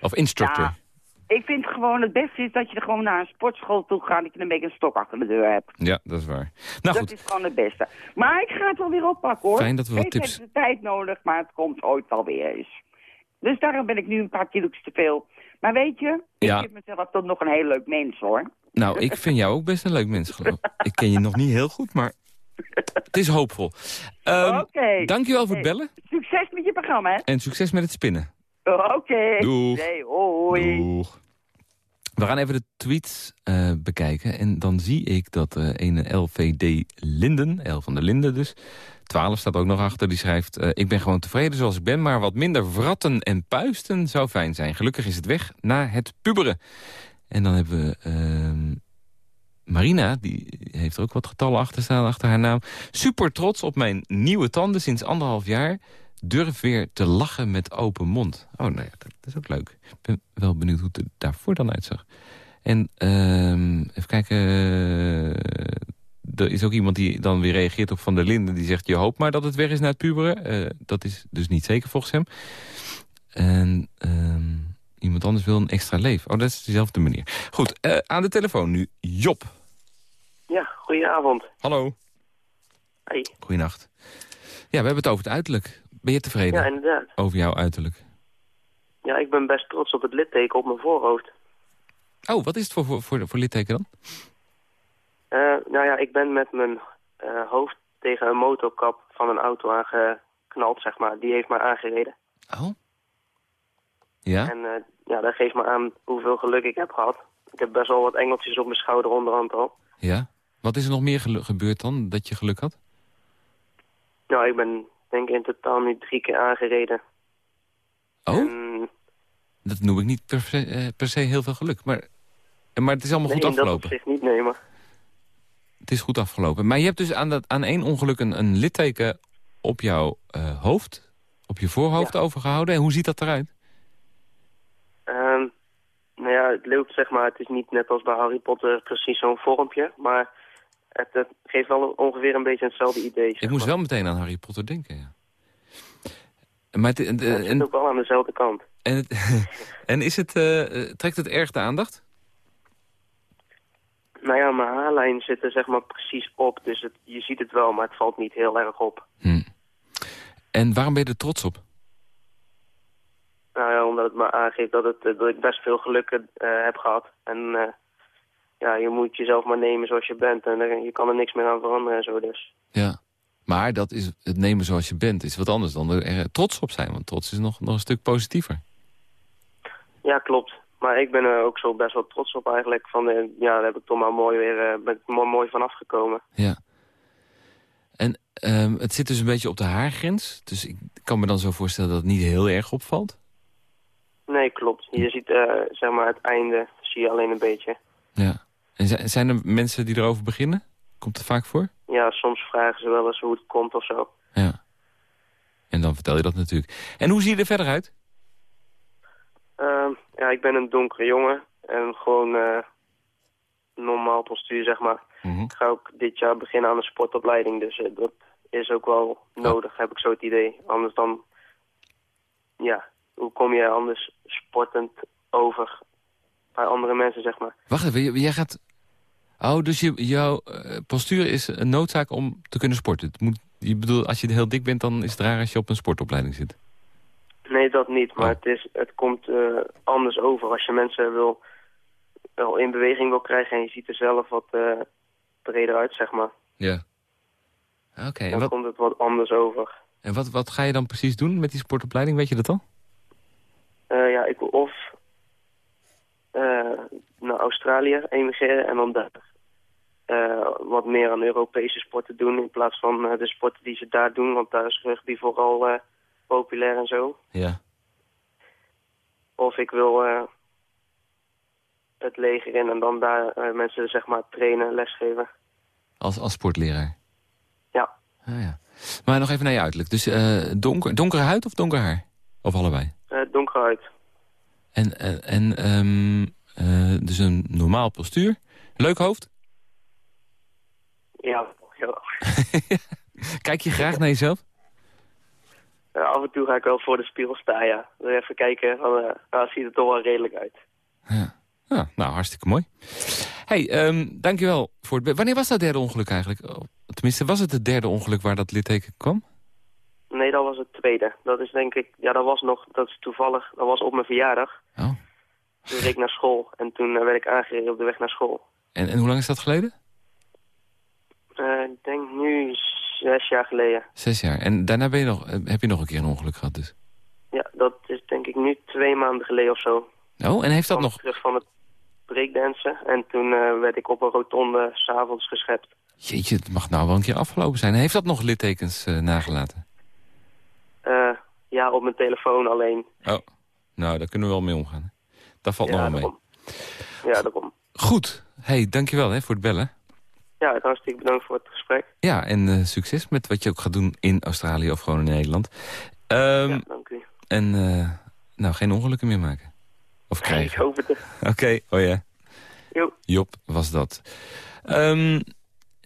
Of instructor. Ja. Ik vind gewoon het beste is dat je er gewoon naar een sportschool toe gaat... en dat je een beetje een stok achter de deur hebt. Ja, dat is waar. Nou dat goed, is gewoon het beste. Maar ik ga het wel weer oppakken, hoor. Fijn dat we wat tips- de tijd nodig, maar het komt ooit wel weer eens. Dus daarom ben ik nu een paar kilo's te veel. Maar weet je, ik Ja. vind mezelf toch nog een heel leuk mens, hoor. Nou, ik vind jou ook best een leuk mens, geloof ik. Ik ken je nog niet heel goed, maar het is hoopvol. Ehm Oké. Dankjewel voor het bellen Succes met je programma, hè? en succes met het spinnen. Oké. Doeg. Nee, hoi. Doeg. We gaan even de tweets eh, bekijken. En dan zie ik dat eh ene LVD Linden, L van de Linden dus... 12 staat ook nog achter, die schrijft... eh, ik ben gewoon tevreden zoals ik ben, maar wat minder wratten en puisten zou fijn zijn. Gelukkig is het weg na het puberen. En dan hebben we... ehm, Marina, die heeft er ook wat getallen achter staan, achter haar naam. Super trots op mijn nieuwe tanden sinds anderhalf jaar. Durf weer te lachen met open mond. Oh, nou ja, dat, is ook leuk. Ik ben wel benieuwd hoe het daarvoor dan uitzag. En ehm, even kijken... eh, er is ook iemand die dan weer reageert op Van der Linden. Die zegt, je hoopt maar dat het weg is na het puberen. Eh, dat is dus niet zeker volgens hem. En ehm, iemand anders wil een extra leven. Oh, dat is dezelfde manier. Goed, eh, aan de telefoon nu Job. Ja, goedenavond. Hallo. Hey. Goeienacht. Ja, we hebben het over het uiterlijk. Ben je tevreden Ja, inderdaad. over jouw uiterlijk? Ja, ik ben best trots op het litteken op mijn voorhoofd. Oh, wat is het voor, voor, voor, voor litteken dan? Eh, nou ja, ik ben met mijn eh, hoofd tegen een motorkap van een auto aangeknald, zeg maar. Die heeft mij aangereden. Oh? Ja? En ja, dat geeft me aan hoeveel geluk ik heb gehad. Ik heb best wel wat engeltjes op mijn schouder onderhand al. Ja? Wat is er nog meer gebeurd dan, dat je geluk had? Nou, ik ben denk ik in totaal nu drie keer aangereden. Oh? En, Dat noem ik niet per se, eh, per se heel veel geluk. Maar, maar het is allemaal nee, goed in dat afgelopen. opzicht niet, nee, maar... Het is goed afgelopen. Maar je hebt dus aan, dat, aan één ongeluk een, een litteken op jouw eh, hoofd, op je voorhoofd overgehouden. En hoe ziet dat eruit? Ehm, nou ja, het loopt zeg maar, het is niet net als bij Harry Potter precies zo'n vormpje, maar het, het geeft wel ongeveer een beetje hetzelfde idee. Ik moest wel meteen aan Harry Potter denken, ja. Maar het, en, Het zit en, ook wel aan dezelfde kant. en, het- en is het, eh, eh, trekt het erg de aandacht? Nou ja, mijn haarlijn zit er zeg maar precies op, dus het, je ziet het wel, maar het valt niet heel erg op. Hm. En waarom ben je er trots op? Nou ja, omdat het me aangeeft dat, het, eh, dat ik best veel geluk eh, heb gehad. En eh, ja, je moet jezelf maar nemen zoals je bent en er- je kan er niks meer aan veranderen en zo dus. Ja. Maar dat is het nemen zoals je bent is wat anders dan er trots op zijn. Want trots is nog, nog een stuk positiever. Ja, klopt. Maar ik ben er ook zo best wel trots op eigenlijk. Van, eh, ja, daar heb ik toch maar mooi weer, ben mooi, mooi van afgekomen. Ja. En ehm, het zit dus een beetje op de haargrens. Dus ik kan me dan zo voorstellen dat het niet heel erg opvalt. Nee, klopt. Je ziet eh, zeg maar het einde, zie je alleen een beetje. Ja. En zi- zijn er mensen die erover beginnen? Komt het vaak voor? Ja, soms vragen ze wel eens hoe het komt of zo. Ja. En dan vertel je dat natuurlijk. En hoe zie je er verder uit? Ehm, ja, ik ben een donkere jongen en gewoon eh, normaal postuur, zeg maar. Mhm. Ik ga ook dit jaar beginnen aan een sportopleiding, dus eh, dat is ook wel nodig, heb ik zo het idee. Anders dan, ja, hoe kom je anders sportend over bij andere mensen, zeg maar. Wacht even, jij gaat... Oh, dus je, jouw eh, postuur is een noodzaak om te kunnen sporten. Het moet, je bedoelt, als je heel dik bent, dan is het raar als je op een sportopleiding zit. Nee, dat niet, maar Oh. het, is, het komt eh, anders over als je mensen wil, wel in beweging wil krijgen en je ziet er zelf wat eh, breder uit, zeg maar. Ja. Oké, Dan wat, komt het wat anders over. en wat, wat ga je dan precies doen met die sportopleiding? Weet je dat al? Ja, ik wil of eh, naar Australië emigreren en dan daar eh, wat meer aan Europese sporten doen in plaats van eh, de sporten die ze daar doen, want daar is rugby vooral populair en zo. Ja. Of ik wil het leger in en dan daar mensen zeg maar trainen, lesgeven. Als, als sportleraar? Ja, Ah, ja. Maar nog even naar je uiterlijk. Dus donker, donkere huid of donker haar? Of allebei? donkere huid. En, en, en ehm, eh, dus een normaal postuur. Leuk hoofd? Ja, ja. Kijk je graag naar jezelf? Af en toe ga ik wel voor de spiegel staan, ja. Dan even kijken, van, eh nou, ziet er toch wel redelijk uit. Ja. ja nou, hartstikke mooi. hey, ehm, dankjewel voor het... Wanneer was dat derde ongeluk eigenlijk? Oh, Tenminste, was het het derde ongeluk waar dat litteken kwam? Nee, dat was het tweede. Dat is denk ik, ja, dat was nog, dat is toevallig, dat was op mijn verjaardag. Oh. Toen reed ik naar school en toen eh, werd ik aangereden op de weg naar school. En, en hoe lang is dat geleden? Eh, ik denk nu zes jaar geleden. Zes jaar. En daarna ben je nog, eh, heb je nog een keer een ongeluk gehad dus? Ja, dat is denk ik nu twee maanden geleden of zo. Oh, en heeft dat nog... terug van het breakdansen. En toen werd ik op een rotonde s'avonds geschept. Jeetje, het mag nou wel een keer afgelopen zijn. Heeft dat nog littekens nagelaten? Ja, op mijn telefoon alleen. Oh, nou, daar kunnen we wel mee omgaan. hè? Dat valt nog ja, wel mee. Ja, daarom. Goed. hey, dankjewel hè, voor het bellen. Ja, hartstikke bedankt voor het gesprek. Ja, en eh, succes met wat je ook gaat doen in Australië of gewoon in Nederland. Ehm, ja, dank u. En eh, nou, geen ongelukken meer maken. Of Ik krijgen. hoop het. Oké, oh ja. Jo. Job was dat. Ehm,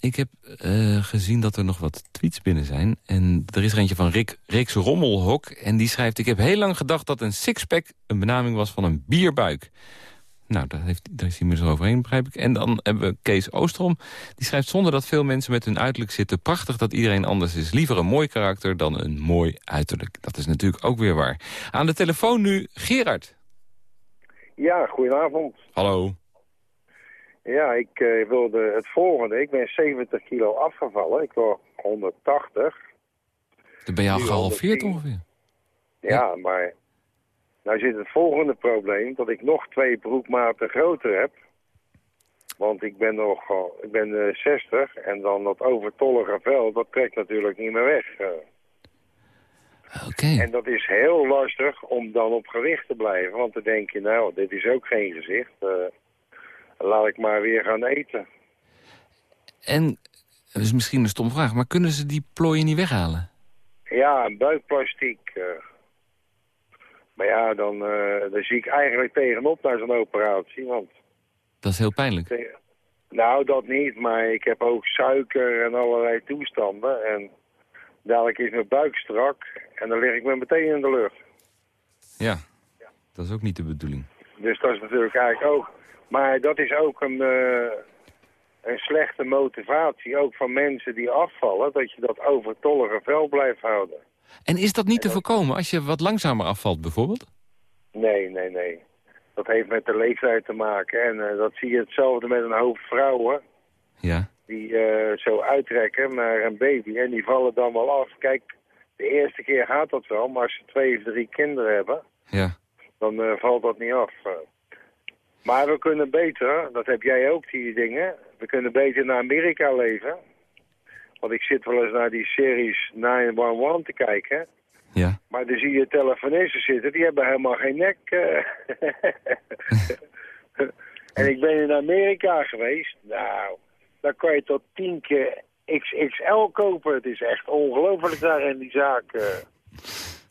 ik heb eh, gezien dat er nog wat tweets binnen zijn. En er is er eentje van Rick, Riks Rommelhok. En die schrijft... Ik heb heel lang gedacht dat een sixpack een benaming was van een bierbuik. Nou, daar, heeft, daar is hij me zo overheen, begrijp ik. En dan hebben we Kees Oostrom. Die schrijft zonder dat veel mensen met hun uiterlijk zitten... prachtig dat iedereen anders is. Liever een mooi karakter dan een mooi uiterlijk. Dat is natuurlijk ook weer waar. Aan de telefoon nu Gerard. Ja, goedenavond. Hallo. Ja, ik eh, wilde het volgende. Ik ben 70 kilo afgevallen. Ik was 180. Dan ben je al gehalveerd 110. ongeveer. Ja, maar nou zit het volgende probleem dat ik nog twee broekmaten groter heb. Want ik ben nog eh, ik ben, eh, 60 en dan dat overtollige vel, dat trekt natuurlijk niet meer weg. eh. Oké. En dat is heel lastig om dan op gewicht te blijven. Want dan denk je, nou, dit is ook geen gezicht. Laat ik maar weer gaan eten. En, dat is misschien een stom vraag, maar kunnen ze die plooien niet weghalen? Ja, een buikplastiek. eh. Maar ja, dan, eh dan zie ik eigenlijk tegenop naar zo'n operatie. Want, Dat is heel pijnlijk. nou, dat niet, maar ik heb ook suiker en allerlei toestanden. En dadelijk is mijn buik strak en dan lig ik me meteen in de lucht. Ja, dat is ook niet de bedoeling. Dus dat is natuurlijk eigenlijk ook... Maar dat is ook een, eh, een slechte motivatie, ook van mensen die afvallen... dat je dat overtollige vel blijft houden. En is dat niet te voorkomen als je wat langzamer afvalt bijvoorbeeld? Nee, nee, nee. Dat heeft met de leeftijd te maken. En eh, dat zie je hetzelfde met een hoop vrouwen... Ja. die eh, zo uitrekken naar een baby en die vallen dan wel af. Kijk, de eerste keer gaat dat wel, maar als ze twee of drie kinderen hebben... Ja. dan valt dat niet af. Eh. Maar we kunnen beter, dat heb jij ook, die dingen... we kunnen beter naar Amerika leven... Want ik zit wel eens naar die series 911 te kijken. Ja. Maar dan zie je telefonisten zitten, die hebben helemaal geen nek. eh. en ik ben in Amerika geweest. Nou, daar kan je tot tien keer XXL kopen. Het is echt ongelooflijk daar in die zaak.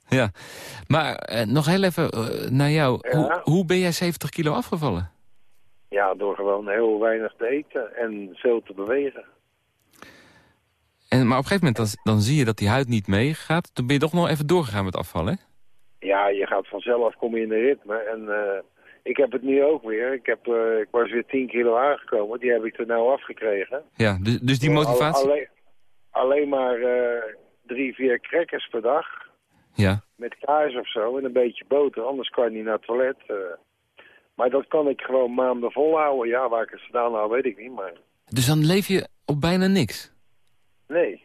Ja. Maar eh, nog heel even eh, naar jou. Ja. Hoe, hoe ben jij 70 kilo afgevallen? Ja, door gewoon heel weinig te eten en veel te bewegen. En, maar op een gegeven moment dan, dan zie je dat die huid niet meegaat. Dan ben je toch nog even doorgegaan met afvallen, hè? Ja, je gaat vanzelf, kom je in de ritme. En eh, ik heb het nu ook weer. Ik, heb, ik was weer 10 kilo aangekomen. Die heb ik er nou afgekregen. Ja, dus, dus die motivatie... Alleen, alleen maar drie, vier crackers per dag. Ja. Met kaas of zo en een beetje boter. Anders kan je niet naar het toilet. eh. Maar dat kan ik gewoon maanden volhouden. Ja, waar ik het gedaan heb, weet ik niet. Maar Dus dan leef je op bijna niks? nee.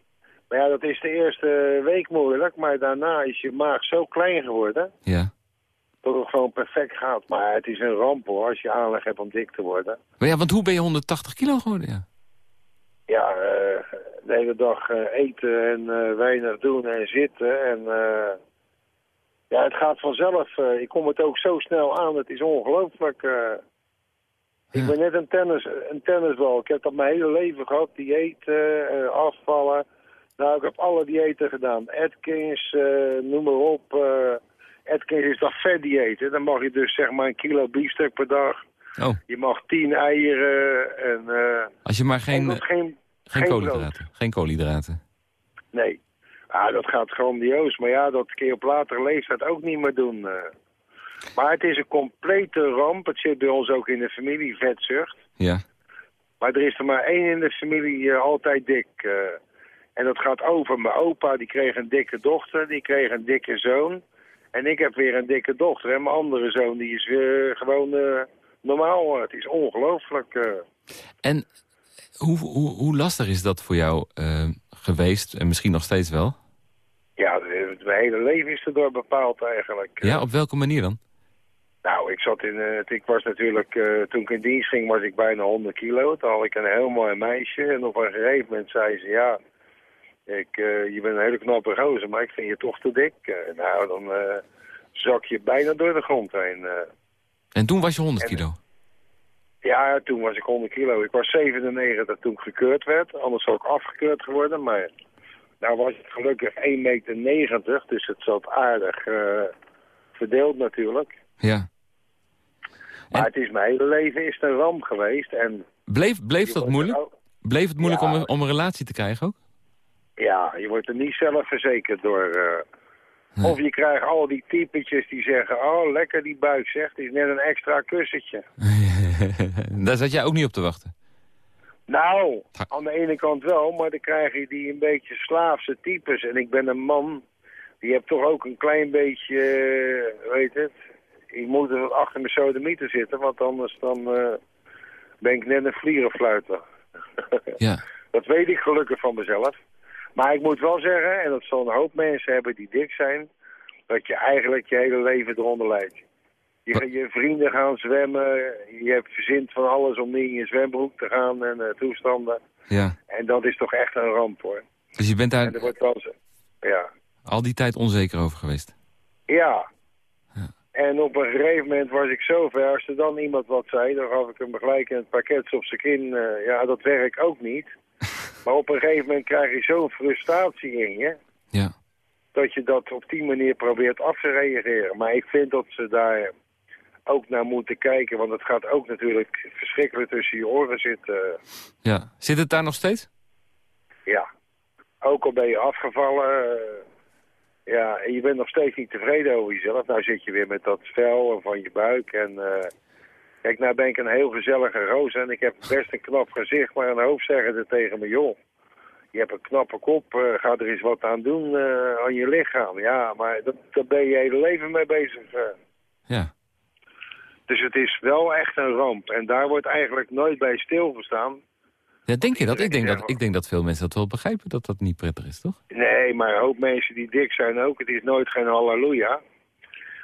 Maar ja, dat is de eerste week moeilijk. Maar daarna is je maag zo klein geworden. Ja. Dat het gewoon perfect gaat. Maar het is een ramp hoor, als je aanleg hebt om dik te worden. Maar ja, want hoe ben je 180 kilo geworden? Ja. Ja, eh, de hele dag eh, eten en eh, weinig doen en zitten. En eh, ja, het gaat vanzelf. ik kom het ook zo snel aan. Het is ongelooflijk. Ik ben net een, tennis, een tennisbal. Ik heb dat mijn hele leven gehad. Diëten, afvallen. Nou, ik heb alle diëten gedaan. Atkins, noem maar op. Atkins is dat vet diëten. Dan mag je dus zeg maar een kilo biefstuk per dag. Oh, Je mag tien eieren en... als je maar geen, geen geen koolhydraten. Geen koolhydraten. Nee. Ah, dat gaat grandioos. Maar ja, dat kun je op latere leeftijd ook niet meer doen. eh. Maar het is een complete ramp. Het zit bij ons ook in de familie, vetzucht. Ja. Maar er is er maar één in de familie eh, altijd dik. eh. en dat gaat over. Mijn opa, die kreeg een dikke dochter. Die kreeg een dikke zoon. En ik heb weer een dikke dochter. En mijn andere zoon, die is weer gewoon normaal. Het is ongelooflijk. En hoe, hoe, hoe lastig is dat voor jou eh, geweest? En misschien nog steeds wel? Ja, mijn hele leven is erdoor bepaald eigenlijk. Ja, op welke manier dan? Nou, ik zat in, eh, ik was natuurlijk, eh, toen ik in dienst ging, was ik bijna 100 kilo. Toen had ik een heel mooi meisje en op een gegeven moment zei ze, ja, ik, eh, je bent een hele knappe gozer, maar ik vind je toch te dik. Nou, dan zak je bijna door de grond heen. En toen was je 100 En- kilo. Ja, toen was ik 100 kilo. Ik was 97 toen ik gekeurd werd. Anders zou ik afgekeurd geworden. Maar nou was het gelukkig 1,90 meter. Dus het zat aardig eh, verdeeld natuurlijk. Ja. Maar het is mijn hele leven is een ramp geweest. En Bleef, bleef dat moeilijk? ook- Bleef het moeilijk Ja. om, een- om een relatie te krijgen ook? ja, je wordt er niet zelf verzekerd door... eh, Of je krijgt al die typetjes die zeggen... Oh, lekker die buik zegt. Het is net een extra kussentje. Daar zat jij ook niet op te wachten. Nou, aan de ene kant wel, maar dan krijg je die een beetje slaafse types. En ik ben een man, die heb toch ook een klein beetje, eh, weet het... Ik moet er achter mijn sodemieter zitten, want anders dan eh, ben ik net een vlierenfluiter. Ja. Dat weet ik gelukkig van mezelf. Maar ik moet wel zeggen, en dat zal een hoop mensen hebben die dik zijn... dat je eigenlijk je hele leven eronder leidt. Je, je vrienden gaan zwemmen, je hebt verzint van alles om niet in je zwembroek te gaan en eh, toestanden. Ja. En dat is toch echt een ramp hoor. Dus je bent En daar er wordt wel. Ja. al die tijd onzeker over geweest. Ja. En op een gegeven moment was ik zo ver, als er dan iemand wat zei, dan gaf ik hem gelijk een pakket op zijn kin. eh, ja, dat werkt ook niet. Maar op een gegeven moment krijg je zo'n frustratie in je, Ja. dat je dat op die manier probeert af te reageren. Maar ik vind dat ze daar ook naar moeten kijken, want het gaat ook natuurlijk verschrikkelijk tussen je oren zitten. ja. Zit het daar nog steeds? Ja. Ook al ben je afgevallen, eh, ja, en je bent nog steeds niet tevreden over jezelf. Nou zit je weer met dat vel van je buik en... eh, Kijk, nou ben ik een heel gezellige roos en ik heb best een knap gezicht, maar een hoofd zeggen er tegen me, joh, je hebt een knappe kop, eh, ga er eens wat aan doen aan je lichaam. Ja, maar dat, daar ben je je hele leven mee bezig. Ja. Dus het is wel echt een ramp en daar wordt eigenlijk nooit bij stilgestaan. Ja, denk je dat? Ik denk dat, ik denk dat veel mensen dat wel begrijpen dat dat niet prettig is, toch? Nee, maar een hoop mensen die dik zijn ook. Het is nooit geen halleluja.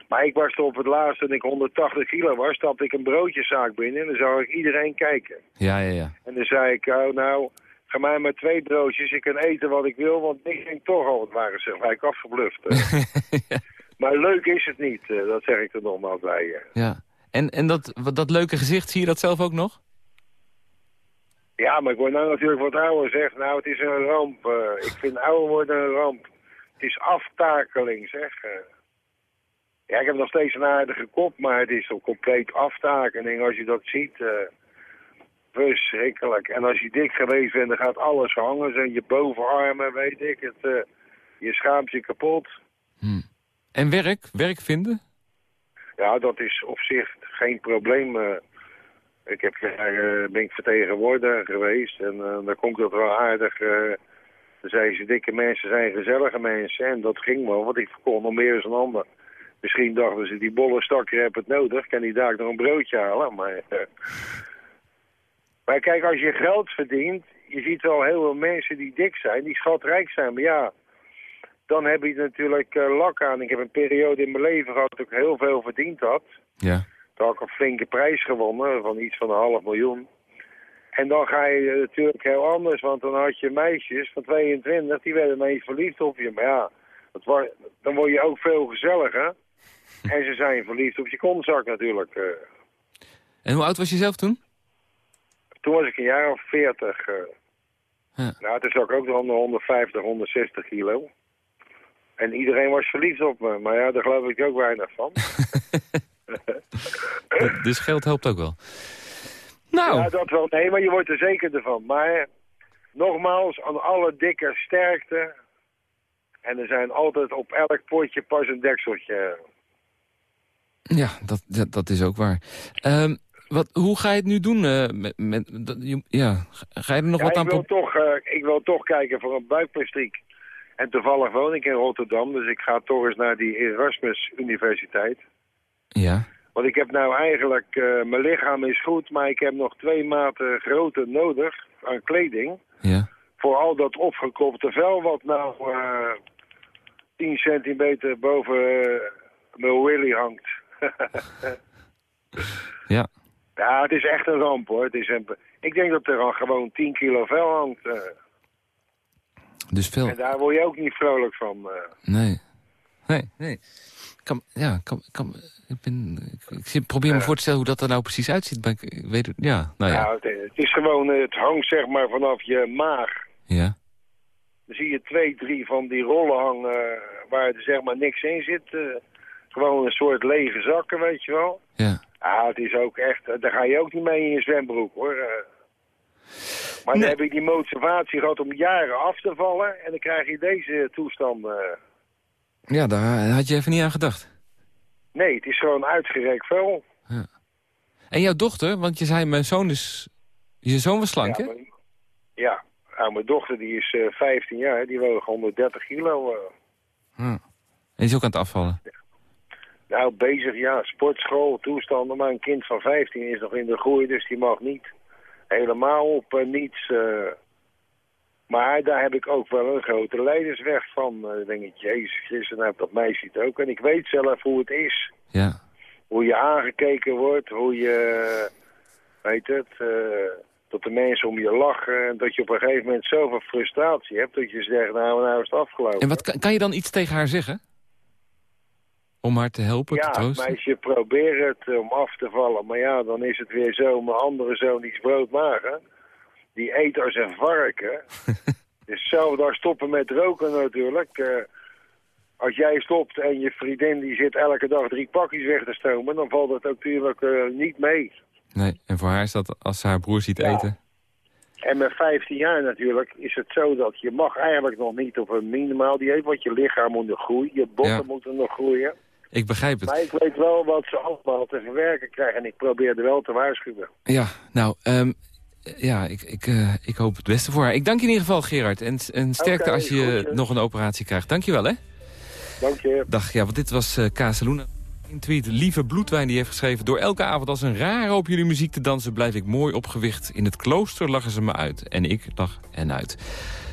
Maar ik was er op het laatst, toen ik 180 kilo was, stapte ik een broodjeszaak binnen en dan zag ik iedereen kijken. Ja, ja, ja. En dan zei ik, oh, nou, ga mij maar twee broodjes, ik kan eten wat ik wil, want ik denk toch al, het waren ze gelijk afgebluft. Maar leuk is het niet, eh, dat zeg ik er nogmaals bij. ja. En, en dat, dat leuke gezicht, zie je dat zelf ook nog? Ja, maar ik word nou natuurlijk wat ouder, zeg. Nou, het is een ramp. eh. ik vind ouder worden een ramp. Het is aftakeling, zeg. eh. Ja, ik heb nog steeds een aardige kop, maar het is toch compleet aftakeling als je dat ziet. eh. verschrikkelijk. En als je dik geweest bent, dan gaat alles hangen. Zijn je bovenarmen, weet ik het. je schaamt je kapot. En werk? Werk vinden? Ja, dat is op zich geen probleem. eh. ik heb eh, ben ik vertegenwoordiger geweest en eh, daar komt dat wel aardig. dan zeiden ze, dikke mensen zijn gezellige mensen. En dat ging wel, want ik verkocht nog meer dan een ander. Misschien dachten ze, die bolle stakker heeft het nodig. Kan die daar nog een broodje halen? Maar, maar kijk, als je geld verdient... Je ziet wel heel veel mensen die dik zijn, die schatrijk zijn. Maar ja, dan heb je natuurlijk lak aan. Ik heb een periode in mijn leven gehad dat ik heel veel verdiend had. Ja. Toen had ik een flinke prijs gewonnen van iets van een half miljoen. En dan ga je natuurlijk heel anders, want dan had je meisjes van 22, die werden ineens verliefd op je. Maar ja, dat wa- dan word je ook veel gezelliger. En ze zijn verliefd op je kontzak natuurlijk. eh. En hoe oud was je zelf toen? toen was ik een jaar of 40. eh. Ja. Nou, toen zat ik ook nog onder 150, 160 kilo. En iedereen was verliefd op me. Maar ja, daar geloof ik ook weinig van. Dus geld helpt ook wel. Nou, Ja, dat wel. Nee, maar je wordt er zeker ervan. Maar nogmaals, aan alle dikke sterkte. En er zijn altijd op elk potje pas een dekseltje. ja, dat, dat, dat is ook waar. Ehm, wat, hoe ga je het nu doen? eh, met, met, ja, ga je er nog Ja, wat ik, aan... wil pro- toch, eh, ik wil toch kijken voor een buikplastiek. En toevallig woon ik in Rotterdam, dus ik ga toch eens naar die Erasmus Universiteit. Ja, Want ik heb nou eigenlijk, eh, mijn lichaam is goed, maar ik heb nog twee maten groter nodig aan kleding. ja. Voor al dat opgekropte vel wat nou, eh, 10 centimeter boven uh, mijn willy hangt. ja. Ja, het is echt een ramp hoor. Het is een, ik denk dat er al gewoon 10 kilo vel hangt. Uh. Dus veel. En daar word je ook niet vrolijk van. Uh. Nee. Nee, nee. Kan, ja, kan, kan, ik, ben, ik probeer me voor te stellen hoe dat er nou precies uitziet. Maar ik weet het, ja, nou ja. ja het, is gewoon, het hangt zeg maar vanaf je maag. Ja. Dan zie je twee, drie van die rollen hangen waar er zeg maar niks in zit. Uh, gewoon een soort lege zakken, weet je wel. Ja. Ja, het is ook echt, daar ga je ook niet mee in je zwembroek hoor. Maar nee. dan heb ik die motivatie gehad om jaren af te vallen en dan krijg je deze toestand. Ja, daar had je even niet aan gedacht. Nee, het is gewoon uitgerekt vuil. Ja. En jouw dochter, want je zei mijn zoon is... Je zoon was slank, ja, hè? Mijn, ja, nou, mijn dochter die is uh, 15 jaar, die woog 130 kilo. Uh. Hm. En is ook aan het afvallen? Ja. Nou, bezig, ja, sportschool, toestanden. Maar een kind van 15 is nog in de groei, dus die mag niet helemaal op uh, niets. Maar daar heb ik ook wel een grote leidersweg van. Dan denk ik, Jezus Christus, nou, dat meisje het ook. En ik weet zelf hoe het is. Ja. Hoe je aangekeken wordt, hoe je, weet het, dat de mensen om je lachen. En dat je op een gegeven moment zoveel frustratie hebt dat je zegt, nou, nou is het afgelopen. En wat kan, kan je dan iets tegen haar zeggen? Om haar te helpen, ja, te troosten? Ja, meisje, probeer het om af te vallen. Maar ja, dan is het weer zo. Mijn andere zoon is broodmager. Die eet als een varken. dus zo, daar stoppen met roken natuurlijk. Uh, als jij stopt en je vriendin die zit elke dag drie pakjes weg te stomen... dan valt dat natuurlijk uh, niet mee. Nee, en voor haar is dat als ze haar broer ziet ja. eten... En met 15 jaar natuurlijk is het zo dat je mag eigenlijk nog niet op een minimaal dieet... want je lichaam moet nog groeien, je botten Ja. moeten nog groeien... Ik begrijp het. Maar ik weet wel wat ze allemaal te verwerken krijgen. En ik probeer er wel te waarschuwen. Ja, nou, um, ja, ik, ik, uh, ik hoop het beste voor haar. Ik dank je in ieder geval, Gerard. En, en sterkte als je nog een operatie krijgt. Dank je wel, hè? Dank je. Dag, ja, want dit was uh, Kazeluna. Een tweet, lieve Bloedwijn, die heeft geschreven... door elke avond als een rare op jullie muziek te dansen... blijf ik mooi opgewicht. In het klooster lachen ze me uit. En ik lach en uit.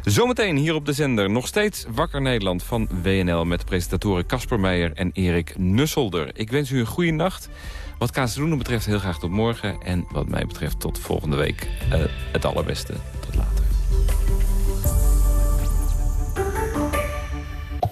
Zometeen hier op de zender nog steeds Wakker Nederland van WNL... met presentatoren Casper Meijer en Erik Nusselder. Ik wens u een goede nacht. Wat Kazeluna betreft heel graag tot morgen. En wat mij betreft tot volgende week. Uh, het allerbeste. Tot later.